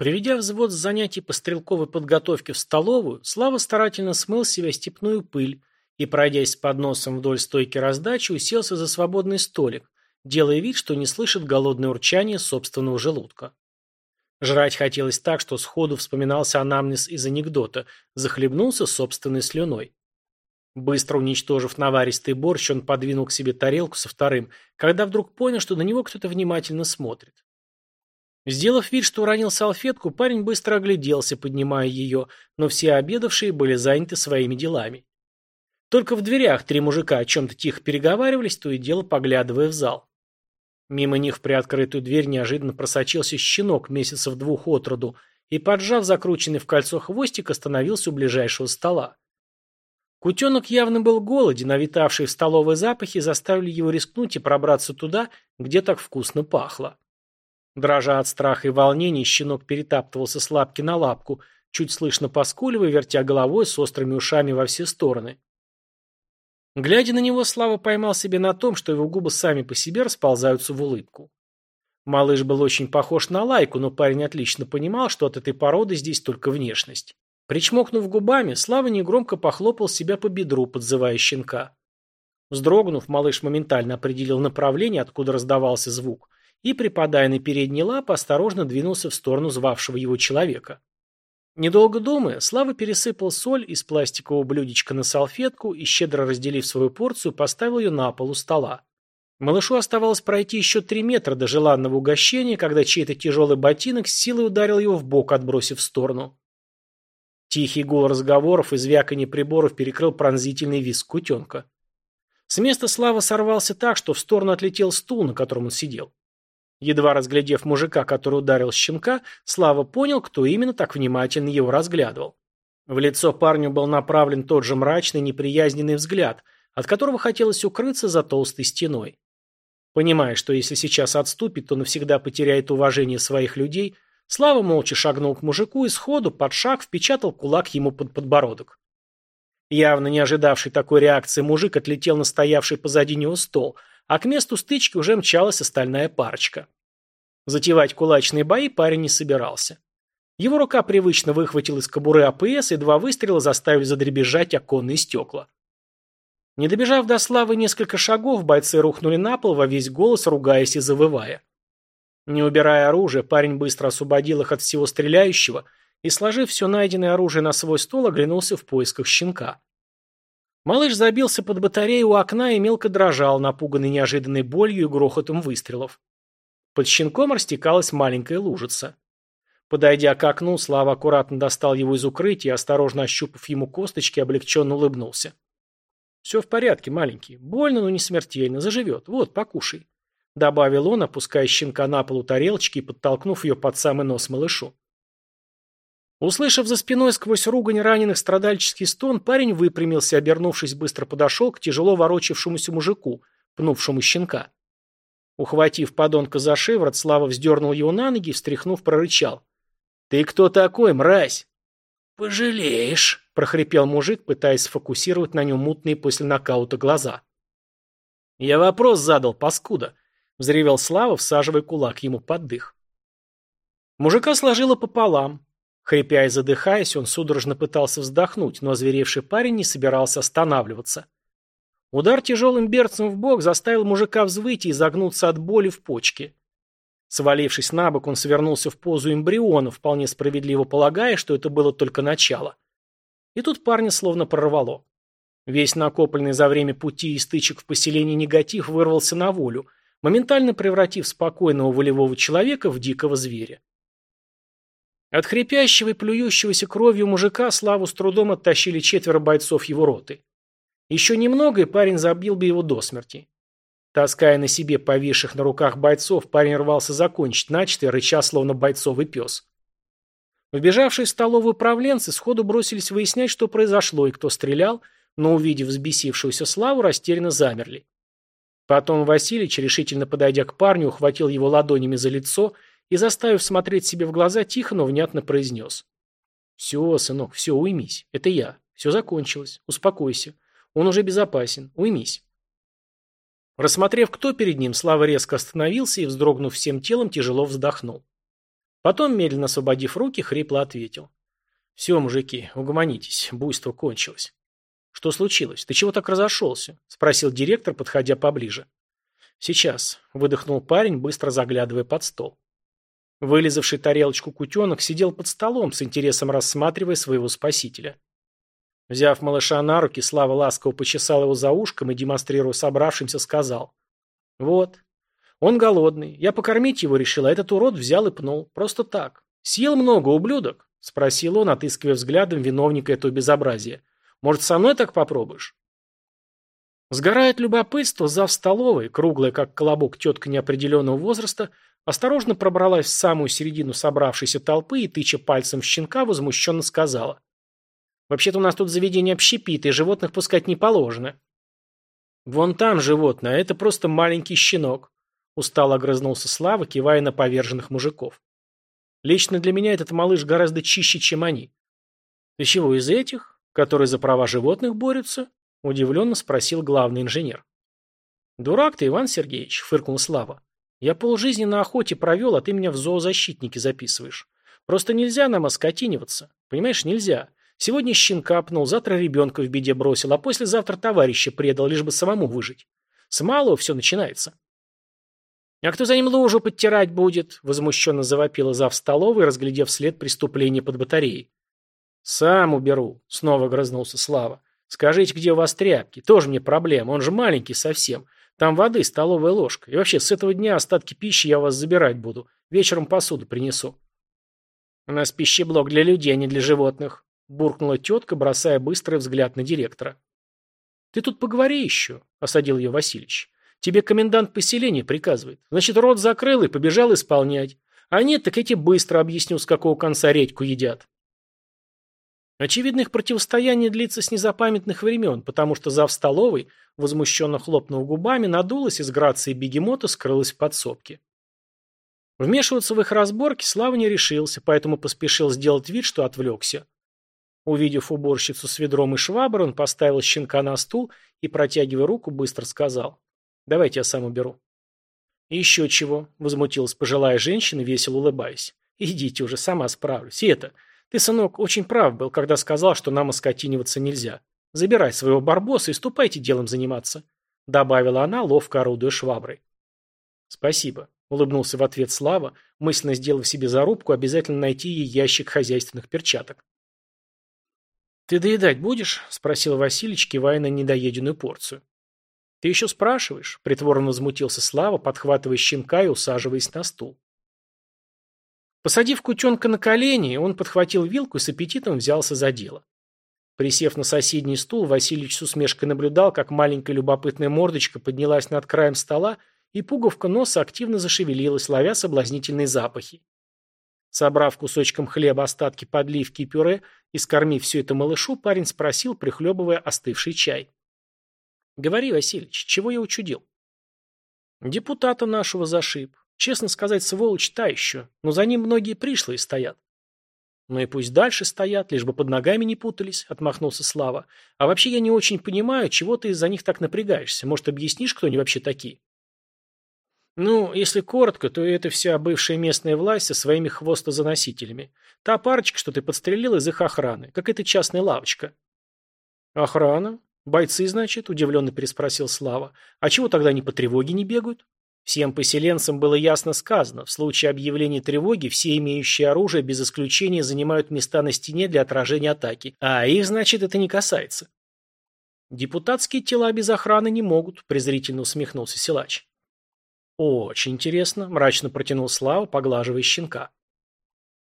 Приведя взвод с занятий по стрелковой подготовке в столовую, Слава старательно смыл с себя степную пыль и, пройдясь с подносом вдоль стойки раздачи, уселся за свободный столик, делая вид, что не слышит голодное урчание собственного желудка. Жрать хотелось так, что сходу вспоминался анамнез из анекдота, захлебнулся собственной слюной. Быстро уничтожив наваристый борщ, он подвинул к себе тарелку со вторым, когда вдруг понял, что на него кто-то внимательно смотрит. Сделав вид, что уронил салфетку, парень быстро огляделся, поднимая ее, но все обедавшие были заняты своими делами. Только в дверях три мужика о чем-то тихо переговаривались, то и дело поглядывая в зал. Мимо них в приоткрытую дверь неожиданно просочился щенок месяцев двух от роду и, поджав закрученный в кольцо хвостик, остановился у ближайшего стола. Кутенок явно был голоден, а витавшие в столовой запахи заставили его рискнуть и пробраться туда, где так вкусно пахло. Дрожа от страха и волнения, щенок перетаптывался с лапки на лапку, чуть слышно поскуливая, вертя головой с острыми ушами во все стороны. Глядя на него, Слава поймал себе на том, что его губы сами по себе расползаются в улыбку. Малыш был очень похож на лайку, но парень отлично понимал, что от этой породы здесь только внешность. Причмокнув губами, Слава негромко похлопал себя по бедру, подзывая щенка. Вздрогнув, малыш моментально определил направление, откуда раздавался звук, и, припадая на передние лапы, осторожно двинулся в сторону звавшего его человека. Недолго думая, Слава пересыпал соль из пластикового блюдечка на салфетку и, щедро разделив свою порцию, поставил ее на пол у стола. Малышу оставалось пройти еще три метра до желанного угощения, когда чей-то тяжелый ботинок с силой ударил его в бок, отбросив в сторону. Тихий гул разговоров и звяканье приборов перекрыл пронзительный визг кутенка. С места Слава сорвался так, что в сторону отлетел стул, на котором он сидел. Едва разглядев мужика, который ударил щенка, Слава понял, кто именно так внимательно его разглядывал. В лицо парню был направлен тот же мрачный, неприязненный взгляд, от которого хотелось укрыться за толстой стеной. Понимая, что если сейчас отступит, то навсегда потеряет уважение своих людей, Слава молча шагнул к мужику и сходу под шаг впечатал кулак ему под подбородок. Явно не ожидавший такой реакции мужик отлетел на стоявший позади него стол – а к месту стычки уже мчалась остальная парочка. Затевать кулачные бои парень не собирался. Его рука привычно выхватила из кобуры АПС, и два выстрела заставили задребезжать оконные стекла. Не добежав до славы несколько шагов, бойцы рухнули на пол во весь голос, ругаясь и завывая. Не убирая оружие, парень быстро освободил их от всего стреляющего и, сложив все найденное оружие на свой стол, оглянулся в поисках щенка. Малыш забился под батарею у окна и мелко дрожал, напуганный неожиданной болью и грохотом выстрелов. Под щенком растекалась маленькая лужица. Подойдя к окну, Слава аккуратно достал его из укрытия и, осторожно ощупав ему косточки, облегченно улыбнулся. «Все в порядке, маленький. Больно, но не смертельно. Заживет. Вот, покушай», — добавил он, опуская щенка на полу тарелочки и подтолкнув ее под самый нос малышу. Услышав за спиной сквозь ругань раненых страдальческий стон, парень выпрямился, обернувшись, быстро подошел к тяжело ворочавшемуся мужику, пнувшему щенка. Ухватив подонка за шиворот, Слава вздернул его на ноги и, встряхнув, прорычал. «Ты кто такой, мразь?» «Пожалеешь», — прохрипел мужик, пытаясь сфокусировать на нем мутные после нокаута глаза. «Я вопрос задал, паскуда», — взревел Слава, всаживая кулак ему под дых. Мужика сложило пополам, Хрипя и задыхаясь, он судорожно пытался вздохнуть, но озверевший парень не собирался останавливаться. Удар тяжелым берцем в бок заставил мужика взвыть и изогнуться от боли в почке. Свалившись на бок, он свернулся в позу эмбриона, вполне справедливо полагая, что это было только начало. И тут парня словно прорвало. Весь накопленный за время пути и стычек в поселении негатив вырвался на волю, моментально превратив спокойного волевого человека в дикого зверя. От хрипящего и плюющегося кровью мужика Славу с трудом оттащили четверо бойцов его роты. Еще немного, и парень забил бы его до смерти. Таская на себе повисших на руках бойцов, парень рвался закончить начатое, рыча словно бойцовый пес. Вбежавшие в столовую управленцы сходу бросились выяснять, что произошло и кто стрелял, но, увидев взбесившуюся Славу, растерянно замерли. Потом Василич, решительно подойдя к парню, ухватил его ладонями за лицо и, заставив смотреть себе в глаза, тихо, но внятно произнес. «Все, сынок, все, уймись. Это я. Все закончилось. Успокойся. Он уже безопасен. Уймись». Рассмотрев, кто перед ним, Слава резко остановился и, вздрогнув всем телом, тяжело вздохнул. Потом, медленно освободив руки, хрипло ответил. «Все, мужики, угомонитесь, буйство кончилось». «Что случилось? Ты чего так разошелся?» – спросил директор, подходя поближе. «Сейчас», – выдохнул парень, быстро заглядывая под стол. Вылизавший тарелочку кутенок сидел под столом, с интересом рассматривая своего спасителя. Взяв малыша на руки, Слава ласково почесал его за ушком и, демонстрируя собравшимся, сказал. «Вот. Он голодный. Я покормить его решил, а этот урод взял и пнул. Просто так. Съел много, ублюдок?» – спросил он, отыскивая взглядом виновника этого безобразия. «Может, со мной так попробуешь?» Сгорает любопытство, зав столовой, круглая, как колобок тетка неопределенного возраста, осторожно пробралась в самую середину собравшейся толпы и, тыча пальцем в щенка, возмущенно сказала. «Вообще-то у нас тут заведение общепита, и животных пускать не положено». «Вон там животное, а это просто маленький щенок», – устало огрызнулся Слава, кивая на поверженных мужиков. «Лично для меня этот малыш гораздо чище, чем они». «Ты чего, из этих, которые за права животных борются?» – удивленно спросил главный инженер. «Дурак ты, Иван Сергеевич», – фыркнул Слава. «Я полжизни на охоте провел, а ты меня в зоозащитники записываешь. Просто нельзя нам оскотиниваться. Понимаешь, нельзя. Сегодня щенка пнул, завтра ребенка в беде бросил, а послезавтра товарища предал, лишь бы самому выжить. С малого все начинается». «А кто за ним лужу подтирать будет?» – возмущенно завопила зав столовой, разглядев след преступления под батареей. «Сам уберу», – снова грызнулся Слава. Скажите, где у вас тряпки? Тоже мне проблема, он же маленький совсем. Там воды, столовая ложка. И вообще, с этого дня остатки пищи я вас забирать буду. Вечером посуду принесу. У нас пищеблок для людей, а не для животных. Буркнула тетка, бросая быстрый взгляд на директора. Ты тут поговори еще, осадил ее Васильевич. Тебе комендант поселения приказывает. Значит, рот закрыл и побежал исполнять. А нет, так эти быстро объясню, с какого конца редьку едят. Очевидно, их противостояние длится с незапамятных времен, потому что зав столовой, возмущенно хлопнув губами, надулась и с грацией бегемота скрылась в подсобке. Вмешиваться в их разборки Слава не решился, поэтому поспешил сделать вид, что отвлекся. Увидев уборщицу с ведром и шваброй, он поставил щенка на стул и, протягивая руку, быстро сказал «Давайте я сам уберу». «Еще чего», — возмутилась пожилая женщина, весело улыбаясь. «Идите уже, сама справлюсь. И это, ты, сынок, очень прав был, когда сказал, что нам оскотиниваться нельзя. Забирай своего барбоса и ступайте делом заниматься», — добавила она, ловко орудуя шваброй. «Спасибо», — улыбнулся в ответ Слава, мысленно сделав себе зарубку, обязательно найти ей ящик хозяйственных перчаток. «Ты доедать будешь?» — спросил Васильич, кивая на недоеденную порцию. «Ты еще спрашиваешь?» — притворно возмутился Слава, подхватывая щенка и усаживаясь на стул. Посадив кутенка на колени, он подхватил вилку и с аппетитом взялся за дело. Присев на соседний стул, Васильевич с усмешкой наблюдал, как маленькая любопытная мордочка поднялась над краем стола, и пуговка носа активно зашевелилась, ловя соблазнительные запахи. Собрав кусочком хлеба остатки подливки и пюре и скормив все это малышу, парень спросил, прихлебывая остывший чай. «Говори, Васильевич, чего я учудил?» «Депутата нашего зашиб. Честно сказать, сволочь та еще, но за ним многие пришлые стоят. Ну и пусть дальше стоят, лишь бы под ногами не путались, отмахнулся Слава. А вообще я не очень понимаю, чего ты из-за них так напрягаешься. Может, объяснишь, кто они вообще такие? Ну, если коротко, то это вся бывшая местная власть со своими хвостозаносителями. Та парочка, что ты подстрелил из их охраны, как эта частная лавочка. Охрана? Бойцы, значит? Удивленно переспросил Слава. А чего тогда они по тревоге не бегают? Всем поселенцам было ясно сказано, в случае объявления тревоги все имеющие оружие без исключения занимают места на стене для отражения атаки, а их, значит, это не касается. Депутатские тела без охраны не могут, презрительно усмехнулся силач. Очень интересно, мрачно протянул Слава, поглаживая щенка.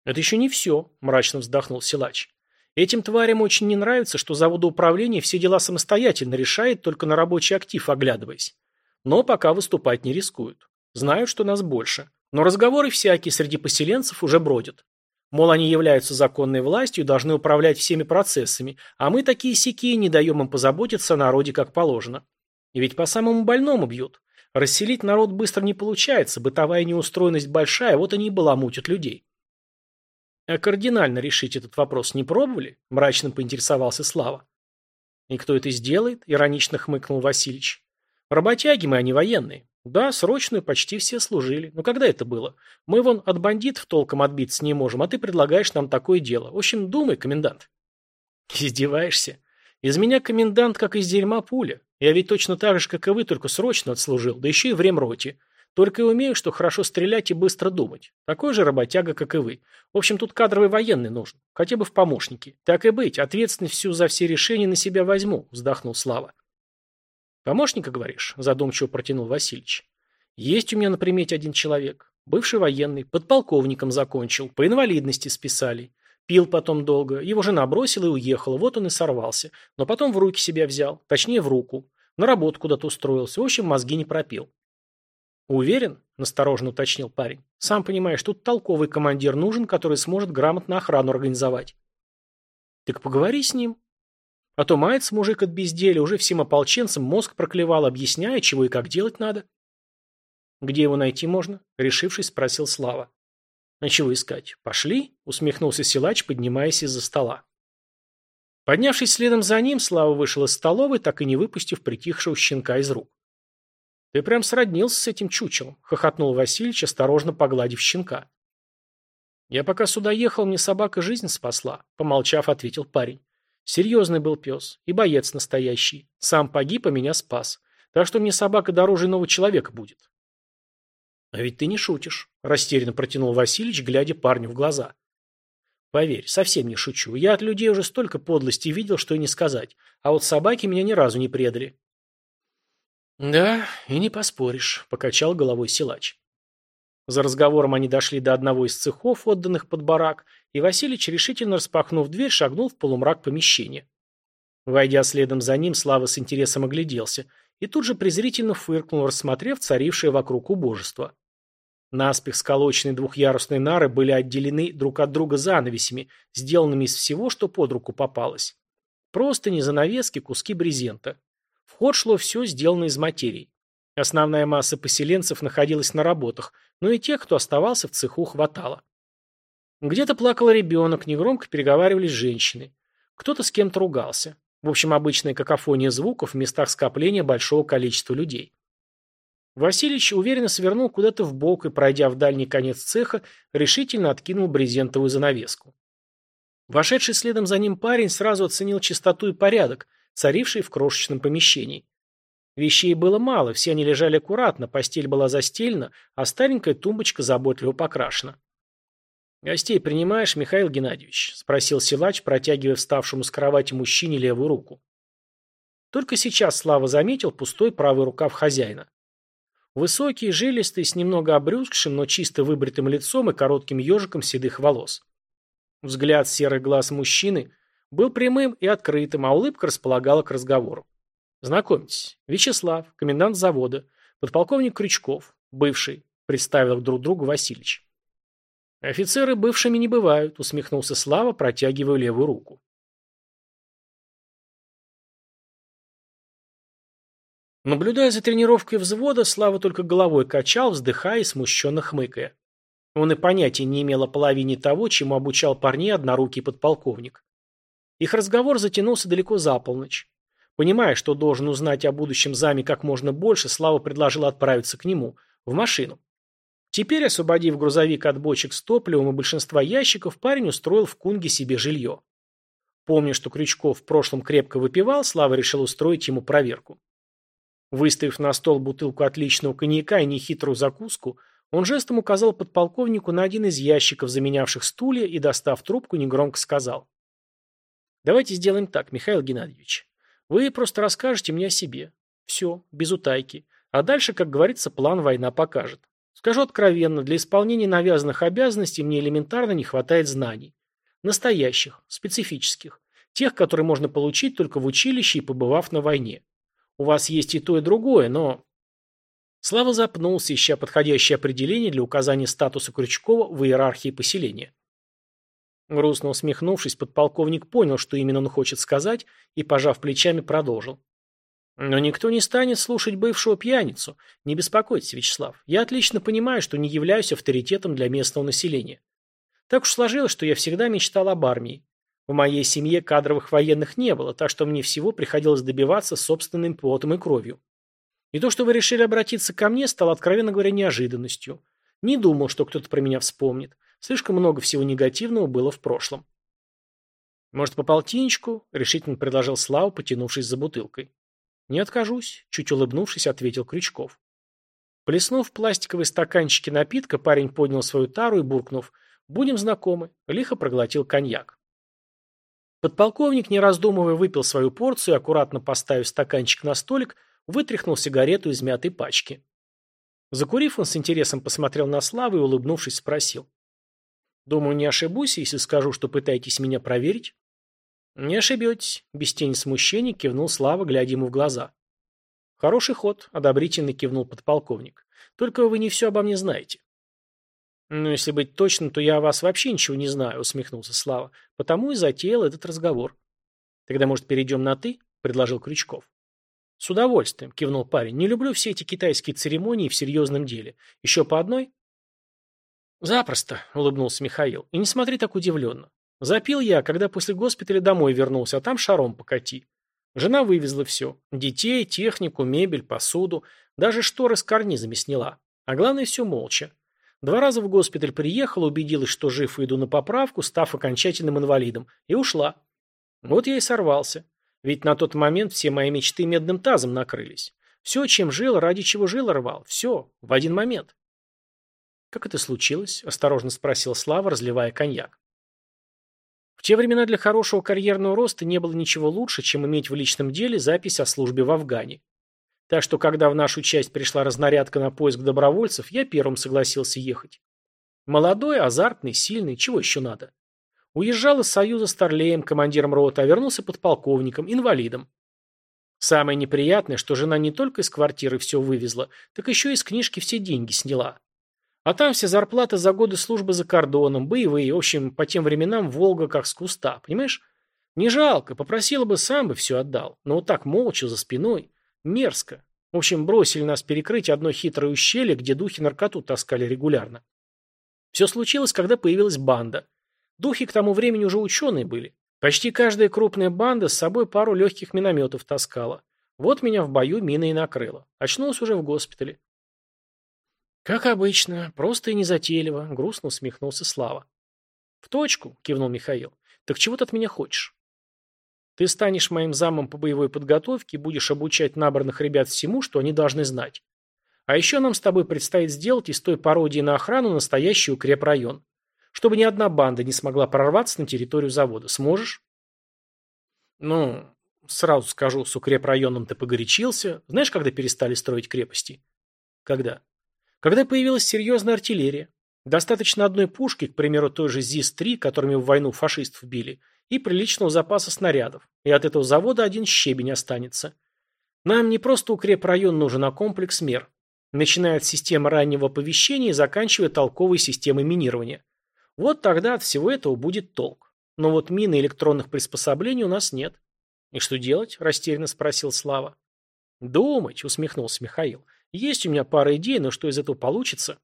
Это еще не все, мрачно вздохнул силач. Этим тварям очень не нравится, что заводоуправление все дела самостоятельно решает, только на рабочий актив оглядываясь. Но пока выступать не рискуют. Знают, что нас больше. Но разговоры всякие среди поселенцев уже бродят. Мол, они являются законной властью и должны управлять всеми процессами, а мы такие сякие не даем им позаботиться о народе как положено. И ведь по самому больному бьют. Расселить народ быстро не получается, бытовая неустроенность большая, вот они и баламутят людей. А кардинально решить этот вопрос не пробовали? Мрачно поинтересовался Слава. И кто это сделает? Иронично хмыкнул Васильич. Работяги мы, а не военные. Да, срочную почти все служили. Но когда это было? Мы вон от бандитов толком отбиться не можем, а ты предлагаешь нам такое дело. В общем, думай, комендант. Издеваешься? Из меня комендант, как из дерьма пуля. Я ведь точно так же, как и вы, только срочно отслужил, да еще и в ремроте. Только и умею, что хорошо стрелять и быстро думать. Такой же работяга, как и вы. В общем, тут кадровый военный нужен. Хотя бы в помощники. Так и быть, ответственность всю за все решения на себя возьму, вздохнул Слава. Помощника, говоришь? Задумчиво протянул Васильевич. Есть у меня на примете один человек. Бывший военный, подполковником закончил, по инвалидности списали. Пил потом долго, его жена бросила и уехала, вот он и сорвался. Но потом в руки себя взял, точнее в руку. На работу куда-то устроился, в общем, мозги не пропил. «Уверен?» – настороженно уточнил парень. «Сам понимаешь, тут толковый командир нужен, который сможет грамотно охрану организовать». «Так поговори с ним». А то мается мужик от безделия, уже всем ополченцам мозг проклевал, объясняя, чего и как делать надо. «Где его найти можно?» – решившись, спросил Слава. «А чего искать? Пошли?» – усмехнулся силач, поднимаясь из-за стола. Поднявшись следом за ним, Слава вышел из столовой, так и не выпустив притихшего щенка из рук. «Ты прям сроднился с этим чучелом», – хохотнул Васильевич, осторожно погладив щенка. «Я пока сюда ехал, мне собака жизнь спасла», – помолчав, ответил парень. «Серьезный был пес и боец настоящий. Сам погиб, а меня спас. Так что мне собака дороже иного человека будет». «А ведь ты не шутишь», – растерянно протянул Васильевич, глядя парню в глаза. «Поверь, совсем не шучу. Я от людей уже столько подлости видел, что и не сказать. А вот собаки меня ни разу не предали». «Да, и не поспоришь», – покачал головой силач. За разговором они дошли до одного из цехов, отданных под барак, и Васильич, решительно распахнув дверь, шагнул в полумрак помещения. Войдя следом за ним, Слава с интересом огляделся и тут же презрительно фыркнул, рассмотрев царившее вокруг убожество. Наспех сколоченные двухъярусные нары были отделены друг от друга занавесями, сделанными из всего, что под руку попалось. Просто не занавески, куски брезента. В шло все, сделано из материи. Основная масса поселенцев находилась на работах, но и тех, кто оставался в цеху, хватало. Где-то плакал ребенок, негромко переговаривались женщины. Кто-то с кем-то ругался. В общем, обычная какофония звуков в местах скопления большого количества людей. Васильевич уверенно свернул куда-то в бок и, пройдя в дальний конец цеха, решительно откинул брезентовую занавеску. Вошедший следом за ним парень сразу оценил чистоту и порядок, царивший в крошечном помещении. Вещей было мало, все они лежали аккуратно, постель была застелена, а старенькая тумбочка заботливо покрашена. «Гостей принимаешь, Михаил Геннадьевич?» – спросил силач, протягивая вставшему с кровати мужчине левую руку. Только сейчас Слава заметил пустой правый рукав хозяина. Высокий, жилистый, с немного обрюзгшим, но чисто выбритым лицом и коротким ежиком седых волос. Взгляд серых глаз мужчины был прямым и открытым, а улыбка располагала к разговору. «Знакомьтесь, Вячеслав, комендант завода, подполковник Крючков, бывший», представил друг другу Васильевич. «Офицеры бывшими не бывают», — усмехнулся Слава, протягивая левую руку. Наблюдая за тренировкой взвода, Слава только головой качал, вздыхая и смущенно хмыкая. Он и понятия не имел о половине того, чему обучал парней однорукий подполковник. Их разговор затянулся далеко за полночь. Понимая, что должен узнать о будущем заме как можно больше, Слава предложил отправиться к нему, в машину. Теперь, освободив грузовик от бочек с топливом и большинства ящиков, парень устроил в Кунге себе жилье. Помня, что Крючков в прошлом крепко выпивал, Слава решил устроить ему проверку. Выставив на стол бутылку отличного коньяка и нехитрую закуску, он жестом указал подполковнику на один из ящиков, заменявших стулья, и, достав трубку, негромко сказал. «Давайте сделаем так, Михаил Геннадьевич. Вы просто расскажете мне о себе. Все, без утайки. А дальше, как говорится, план война покажет. Скажу откровенно, для исполнения навязанных обязанностей мне элементарно не хватает знаний. Настоящих, специфических. Тех, которые можно получить только в училище и побывав на войне. У вас есть и то, и другое, но... Слава запнулся, ища подходящее определение для указания статуса Крючкова в иерархии поселения. Грустно усмехнувшись, подполковник понял, что именно он хочет сказать, и, пожав плечами, продолжил. Но никто не станет слушать бывшего пьяницу. Не беспокойтесь, Вячеслав. Я отлично понимаю, что не являюсь авторитетом для местного населения. Так уж сложилось, что я всегда мечтал об армии. В моей семье кадровых военных не было, так что мне всего приходилось добиваться собственным потом и кровью. И то, что вы решили обратиться ко мне, стало, откровенно говоря, неожиданностью. Не думал, что кто-то про меня вспомнит. Слишком много всего негативного было в прошлом. «Может, по полтинечку?» – решительно предложил Слава, потянувшись за бутылкой. «Не откажусь», – чуть улыбнувшись, ответил Крючков. Плеснув пластиковые стаканчики напитка, парень поднял свою тару и, буркнув «Будем знакомы», лихо проглотил коньяк. Подполковник, не раздумывая, выпил свою порцию и, аккуратно поставив стаканчик на столик, вытряхнул сигарету из мятой пачки. Закурив, он с интересом посмотрел на Славу и, улыбнувшись, спросил. «Думаю, не ошибусь, если скажу, что пытаетесь меня проверить?» «Не ошибетесь», — без тени смущения кивнул Слава, глядя ему в глаза. «Хороший ход», — одобрительно кивнул подполковник. «Только вы не все обо мне знаете». «Ну, если быть точным, то я о вас вообще ничего не знаю», — усмехнулся Слава. «Потому и затеял этот разговор». «Тогда, может, перейдем на «ты»?» — предложил Крючков. «С удовольствием», — кивнул парень. «Не люблю все эти китайские церемонии в серьезном деле. Еще по одной?» «Запросто», — улыбнулся Михаил. «И не смотри так удивленно. Запил я, когда после госпиталя домой вернулся, а там шаром покати. Жена вывезла все. Детей, технику, мебель, посуду. Даже шторы с карнизами сняла. А главное, все молча. Два раза в госпиталь приехала, убедилась, что жив и иду на поправку, став окончательным инвалидом, и ушла. Вот я и сорвался. Ведь на тот момент все мои мечты медным тазом накрылись. Все, чем жил, ради чего жил, рвал. Все, в один момент. «Как это случилось?» – осторожно спросил Слава, разливая коньяк. В те времена для хорошего карьерного роста не было ничего лучше, чем иметь в личном деле запись о службе в Афгане. Так что, когда в нашу часть пришла разнарядка на поиск добровольцев, я первым согласился ехать. Молодой, азартный, сильный, чего еще надо? Уезжал из Союза старлеем, командиром роты, а вернулся подполковником, инвалидом. Самое неприятное, что жена не только из квартиры все вывезла, так еще и из книжки все деньги сняла. А там все зарплаты за годы службы за кордоном, боевые, в общем, по тем временам Волга как с куста, понимаешь? Не жалко, попросила бы, сам бы все отдал. Но вот так молча, за спиной. Мерзко. В общем, бросили нас перекрыть одно хитрое ущелье, где духи наркоту таскали регулярно. Все случилось, когда появилась банда. Духи к тому времени уже ученые были. Почти каждая крупная банда с собой пару легких минометов таскала. Вот меня в бою мина и накрыла. Очнулся уже в госпитале. «Как обычно, просто и незатейливо», — грустно усмехнулся Слава. «В точку», — кивнул Михаил. «Так чего ты от меня хочешь?» «Ты станешь моим замом по боевой подготовке и будешь обучать набранных ребят всему, что они должны знать. А еще нам с тобой предстоит сделать из той пародии на охрану настоящий укрепрайон чтобы ни одна банда не смогла прорваться на территорию завода. Сможешь? Ну, сразу скажу, с укрепрайоном ты погорячился. Знаешь, когда перестали строить крепости? Когда? Когда появилась серьезная артиллерия. Достаточно одной пушки, к примеру, той же ЗИС-3, которыми в войну фашистов били, и приличного запаса снарядов. И от этого завода один щебень останется. Нам не просто укрепрайон нужен, а комплекс мер. Начиная от системы раннего оповещения и заканчивая толковой системой минирования. Вот тогда от всего этого будет толк. Но вот мины электронных приспособлений у нас нет. И что делать? Растерянно спросил Слава. Думать, усмехнулся Михаил. Есть у меня пара идей, но что из этого получится?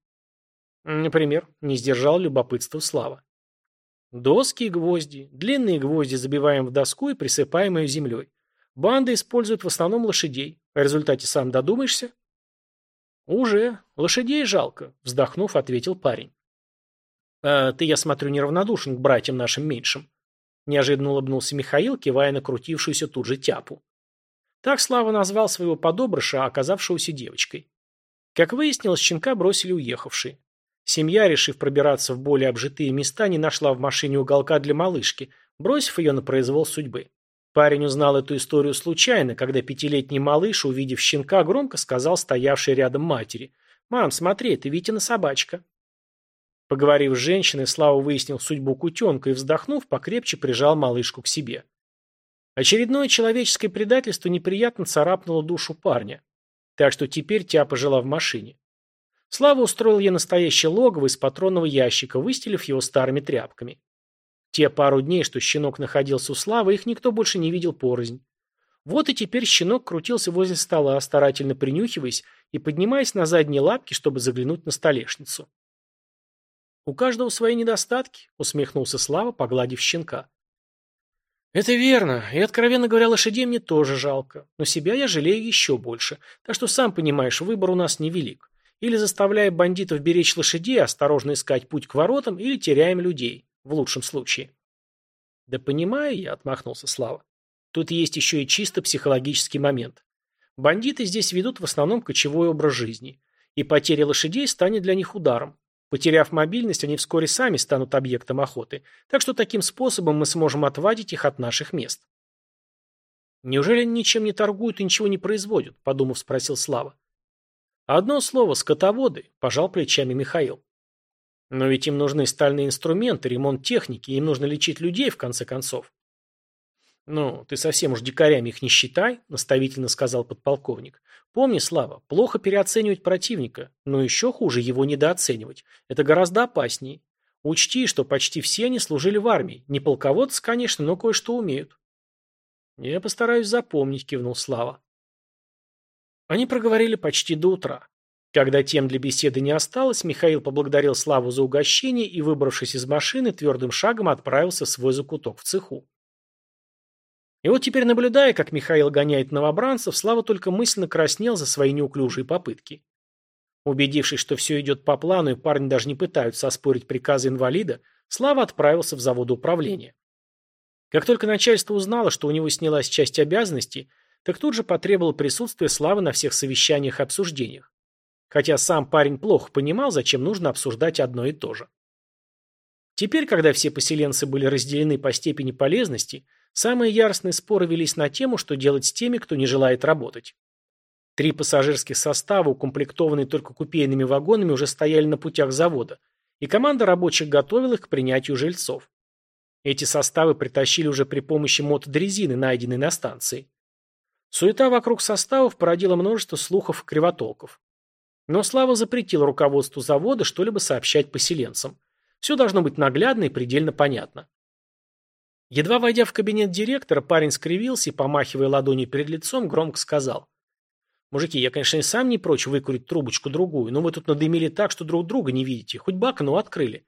Например, не сдержал любопытство Слава. Доски и гвозди. Длинные гвозди забиваем в доску и присыпаем ее землей. Банды используют в основном лошадей. В результате сам додумаешься? Уже. Лошадей жалко, вздохнув, ответил парень. «А ты, я смотрю, неравнодушен к братьям нашим меньшим». Неожиданно улыбнулся Михаил, кивая на крутившуюся тут же тяпу. Так Слава назвал своего подобрыша, оказавшегося девочкой. Как выяснилось, щенка бросили уехавшие. Семья, решив пробираться в более обжитые места, не нашла в машине уголка для малышки, бросив ее на произвол судьбы. Парень узнал эту историю случайно, когда пятилетний малыш, увидев щенка, громко сказал стоявшей рядом матери. «Мам, смотри, это Витина собачка». Поговорив с женщиной, Слава выяснил судьбу кутенка и, вздохнув, покрепче прижал малышку к себе. Очередное человеческое предательство неприятно царапнуло душу парня. Так что теперь Тяпа жила в машине. Слава устроил ей настоящее логово из патронного ящика, выстелив его старыми тряпками. Те пару дней, что щенок находился у Славы, их никто больше не видел порознь. Вот и теперь щенок крутился возле стола, старательно принюхиваясь и поднимаясь на задние лапки, чтобы заглянуть на столешницу. «У каждого свои недостатки», — усмехнулся Слава, погладив щенка. Это верно, и, откровенно говоря, лошадей мне тоже жалко, но себя я жалею еще больше, так что, сам понимаешь, выбор у нас невелик. Или заставляем бандитов беречь лошадей, осторожно искать путь к воротам, или теряем людей, в лучшем случае. Да понимаю я, отмахнулся Слава. Тут есть еще и чисто психологический момент. Бандиты здесь ведут в основном кочевой образ жизни, и потеря лошадей станет для них ударом. Потеряв мобильность, они вскоре сами станут объектом охоты, так что таким способом мы сможем отвадить их от наших мест. Неужели они ничем не торгуют и ничего не производят? Подумав, спросил Слава. Одно слово – скотоводы, пожал плечами Михаил. Но ведь им нужны стальные инструменты, ремонт техники, им нужно лечить людей, в конце концов. «Ну, ты совсем уж дикарями их не считай», – наставительно сказал подполковник. «Помни, Слава, плохо переоценивать противника, но еще хуже его недооценивать. Это гораздо опаснее. Учти, что почти все они служили в армии. Не полководцы, конечно, но кое-что умеют». «Я постараюсь запомнить», – кивнул Слава. Они проговорили почти до утра. Когда тем для беседы не осталось, Михаил поблагодарил Славу за угощение и, выбравшись из машины, твердым шагом отправился в свой закуток в цеху. И вот теперь, наблюдая, как Михаил гоняет новобранцев, Слава только мысленно краснел за свои неуклюжие попытки. Убедившись, что все идет по плану и парни даже не пытаются оспорить приказы инвалида, Слава отправился в завод управления. Как только начальство узнало, что у него снялась часть обязанностей, так тут же потребовало присутствия Славы на всех совещаниях и обсуждениях. Хотя сам парень плохо понимал, зачем нужно обсуждать одно и то же. Теперь, когда все поселенцы были разделены по степени полезности, Самые яростные споры велись на тему, что делать с теми, кто не желает работать. Три пассажирских состава, укомплектованные только купейными вагонами, уже стояли на путях завода, и команда рабочих готовила их к принятию жильцов. Эти составы притащили уже при помощи мотодрезины, найденной на станции. Суета вокруг составов породила множество слухов и кривотолков. Но Слава запретил руководству завода что-либо сообщать поселенцам. Все должно быть наглядно и предельно понятно. Едва войдя в кабинет директора, парень скривился и, помахивая ладонью перед лицом, громко сказал. «Мужики, я, конечно, и сам не прочь выкурить трубочку-другую, но вы тут надымили так, что друг друга не видите. Хоть бы окно открыли».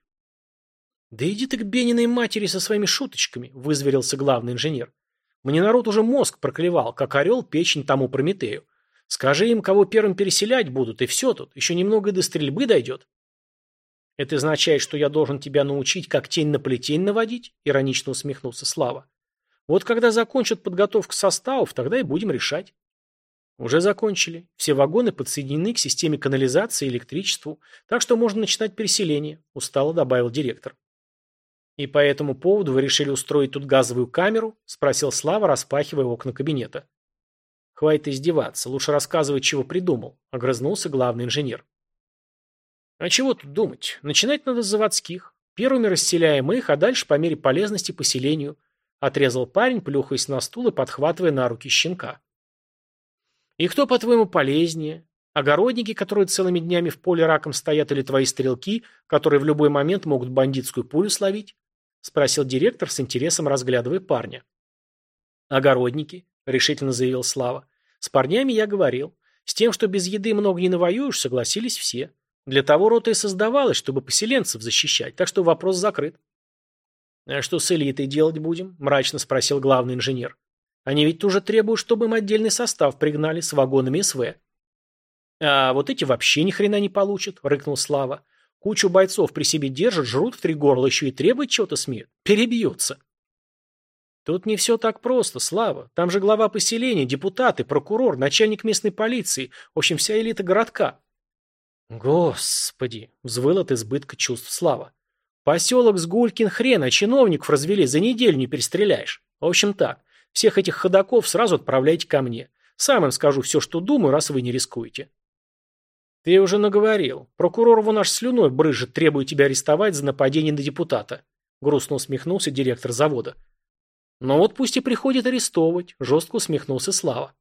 «Да иди ты к Бениной матери со своими шуточками», — вызверился главный инженер. «Мне народ уже мозг проклевал, как орел печень тому Прометею. Скажи им, кого первым переселять будут, и все тут. Еще немного и до стрельбы дойдет». «Это означает, что я должен тебя научить, как тень на плетень наводить?» – иронично усмехнулся Слава. «Вот когда закончат подготовку составов, тогда и будем решать». «Уже закончили. Все вагоны подсоединены к системе канализации и электричеству, так что можно начинать переселение», – устало добавил директор. «И по этому поводу вы решили устроить тут газовую камеру?» – спросил Слава, распахивая окна кабинета. «Хватит издеваться. Лучше рассказывай, чего придумал», – огрызнулся главный инженер. А чего тут думать? Начинать надо с заводских. Первыми расселяем их, а дальше по мере полезности поселению. Отрезал парень, плюхаясь на стул и подхватывая на руки щенка. И кто, по-твоему, полезнее? Огородники, которые целыми днями в поле раком стоят, или твои стрелки, которые в любой момент могут бандитскую пулю словить? Спросил директор с интересом, разглядывая парня. Огородники, решительно заявил Слава. С парнями я говорил. С тем, что без еды много не навоюешь, согласились все. Для того рота и создавалась, чтобы поселенцев защищать, так что вопрос закрыт. «А что с элитой делать будем?» – мрачно спросил главный инженер. «Они ведь тоже требуют, чтобы им отдельный состав пригнали с вагонами СВ». «А вот эти вообще ни хрена не получат», – рыкнул Слава. «Кучу бойцов при себе держат, жрут в три горла, еще и требуют чего-то смеют. Перебьются». «Тут не все так просто, Слава. Там же глава поселения, депутаты, прокурор, начальник местной полиции, в общем, вся элита городка». Господи, взвыл от избытка чувств слава. Поселок с Гулькин хрен, а чиновников развели, за неделю не перестреляешь. В общем так, всех этих ходаков сразу отправляйте ко мне. Сам им скажу все, что думаю, раз вы не рискуете. Ты уже наговорил. Прокурор вон аж слюной брызжет, требует тебя арестовать за нападение на депутата. Грустно усмехнулся директор завода. Но вот пусть и приходит арестовывать, жестко усмехнулся Слава.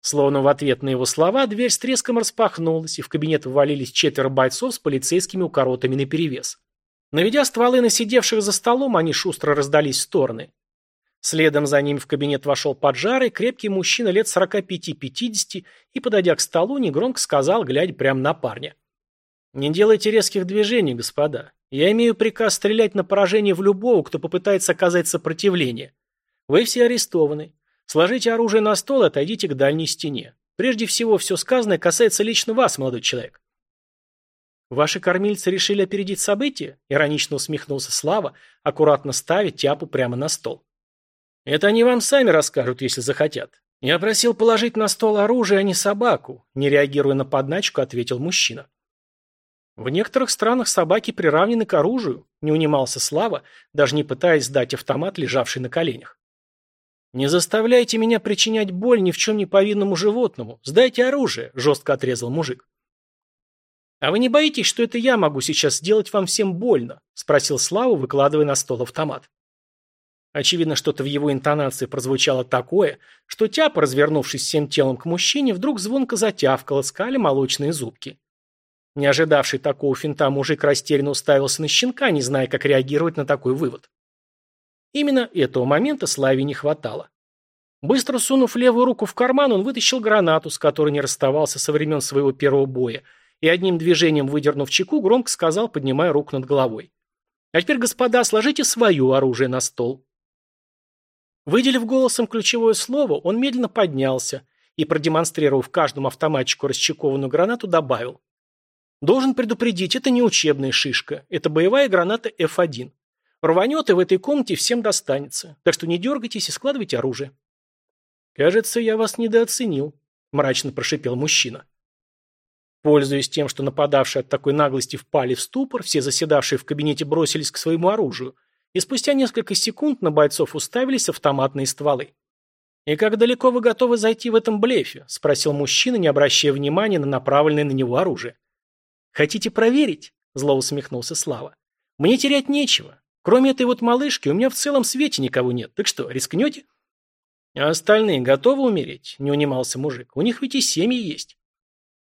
Словно в ответ на его слова дверь с треском распахнулась, и в кабинет ввалились четверо бойцов с полицейскими укоротами наперевес. Наведя стволы на сидевших за столом, они шустро раздались в стороны. Следом за ними в кабинет вошел поджарый, крепкий мужчина лет 45-50 и, подойдя к столу, негромко сказал, глядя прямо на парня. «Не делайте резких движений, господа. Я имею приказ стрелять на поражение в любого, кто попытается оказать сопротивление. Вы все арестованы. Сложите оружие на стол и отойдите к дальней стене. Прежде всего, все сказанное касается лично вас, молодой человек. Ваши кормильцы решили опередить события? Иронично усмехнулся Слава, аккуратно ставя тяпу прямо на стол. Это они вам сами расскажут, если захотят. Я просил положить на стол оружие, а не собаку, не реагируя на подначку, ответил мужчина. В некоторых странах собаки приравнены к оружию, не унимался Слава, даже не пытаясь сдать автомат, лежавший на коленях. «Не заставляйте меня причинять боль ни в чем не повинному животному. Сдайте оружие», – жестко отрезал мужик. «А вы не боитесь, что это я могу сейчас сделать вам всем больно?» – спросил Славу, выкладывая на стол автомат. Очевидно, что-то в его интонации прозвучало такое, что тяпа, развернувшись всем телом к мужчине, вдруг звонко затявкала, скали молочные зубки. Не ожидавший такого финта мужик растерянно уставился на щенка, не зная, как реагировать на такой вывод. Именно этого момента Славе не хватало. Быстро сунув левую руку в карман, он вытащил гранату, с которой не расставался со времен своего первого боя, и одним движением выдернув чеку, громко сказал, поднимая руку над головой. «А теперь, господа, сложите свое оружие на стол». Выделив голосом ключевое слово, он медленно поднялся и, продемонстрировав каждому автоматчику расчекованную гранату, добавил. «Должен предупредить, это не учебная шишка, это боевая граната F1. Рванет, и в этой комнате всем достанется. Так что не дергайтесь и складывайте оружие. «Кажется, я вас недооценил», – мрачно прошипел мужчина. Пользуясь тем, что нападавшие от такой наглости впали в ступор, все заседавшие в кабинете бросились к своему оружию, и спустя несколько секунд на бойцов уставились автоматные стволы. «И как далеко вы готовы зайти в этом блефе?» – спросил мужчина, не обращая внимания на направленное на него оружие. «Хотите проверить?» – зло усмехнулся Слава. «Мне терять нечего. Кроме этой вот малышки, у меня в целом свете никого нет. Так что, рискнете? А остальные готовы умереть? Не унимался мужик. У них ведь и семьи есть.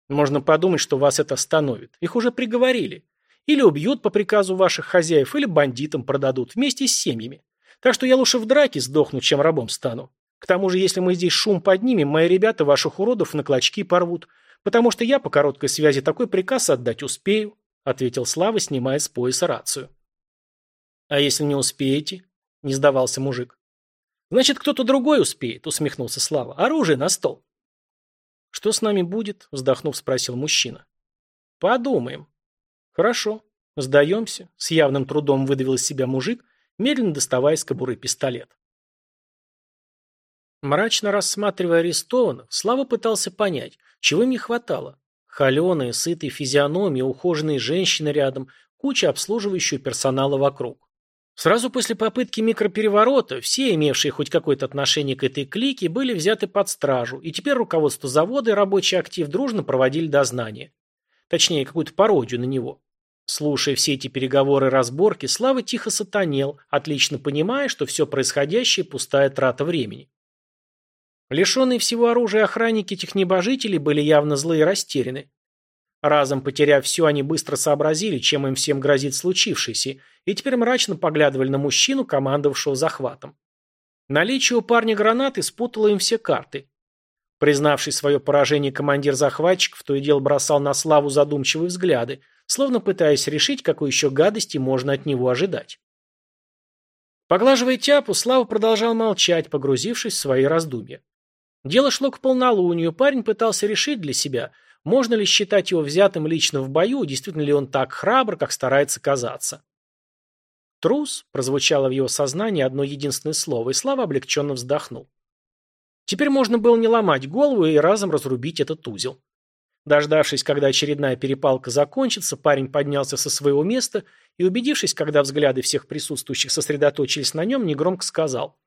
Можно подумать, что вас это остановит. Их уже приговорили. Или убьют по приказу ваших хозяев, или бандитам продадут вместе с семьями. Так что я лучше в драке сдохну, чем рабом стану. К тому же, если мы здесь шум поднимем, мои ребята ваших уродов на клочки порвут. Потому что я по короткой связи такой приказ отдать успею, ответил Слава, снимая с пояса рацию. «А если не успеете?» – не сдавался мужик. «Значит, кто-то другой успеет», – усмехнулся Слава. «Оружие на стол». «Что с нами будет?» – вздохнув, спросил мужчина. «Подумаем». «Хорошо. Сдаемся», – с явным трудом выдавил из себя мужик, медленно доставая из кобуры пистолет. Мрачно рассматривая арестованных, Слава пытался понять, чего им не хватало. Холеные, сытые физиономии, ухоженные женщины рядом, куча обслуживающего персонала вокруг. Сразу после попытки микропереворота все, имевшие хоть какое-то отношение к этой клике, были взяты под стражу, и теперь руководство завода и рабочий актив дружно проводили дознание. Точнее, какую-то пародию на него. Слушая все эти переговоры и разборки, Слава тихо сатанел, отлично понимая, что все происходящее – пустая трата времени. Лишенные всего оружия охранники этих небожителей были явно злые и растеряны. Разом потеряв все, они быстро сообразили, чем им всем грозит случившееся, и теперь мрачно поглядывали на мужчину, командовавшего захватом. Наличие у парня гранаты спутало им все карты. Признавший свое поражение командир захватчиков то и дело бросал на славу задумчивые взгляды, словно пытаясь решить, какой еще гадости можно от него ожидать. Поглаживая тяпу, Слава продолжал молчать, погрузившись в свои раздумья. Дело шло к полнолунию, парень пытался решить для себя – можно ли считать его взятым лично в бою, действительно ли он так храбр, как старается казаться? «Трус» прозвучало в его сознании одно единственное слово, и Слава облегченно вздохнул. Теперь можно было не ломать голову и разом разрубить этот узел. Дождавшись, когда очередная перепалка закончится, парень поднялся со своего места и, убедившись, когда взгляды всех присутствующих сосредоточились на нем, негромко сказал.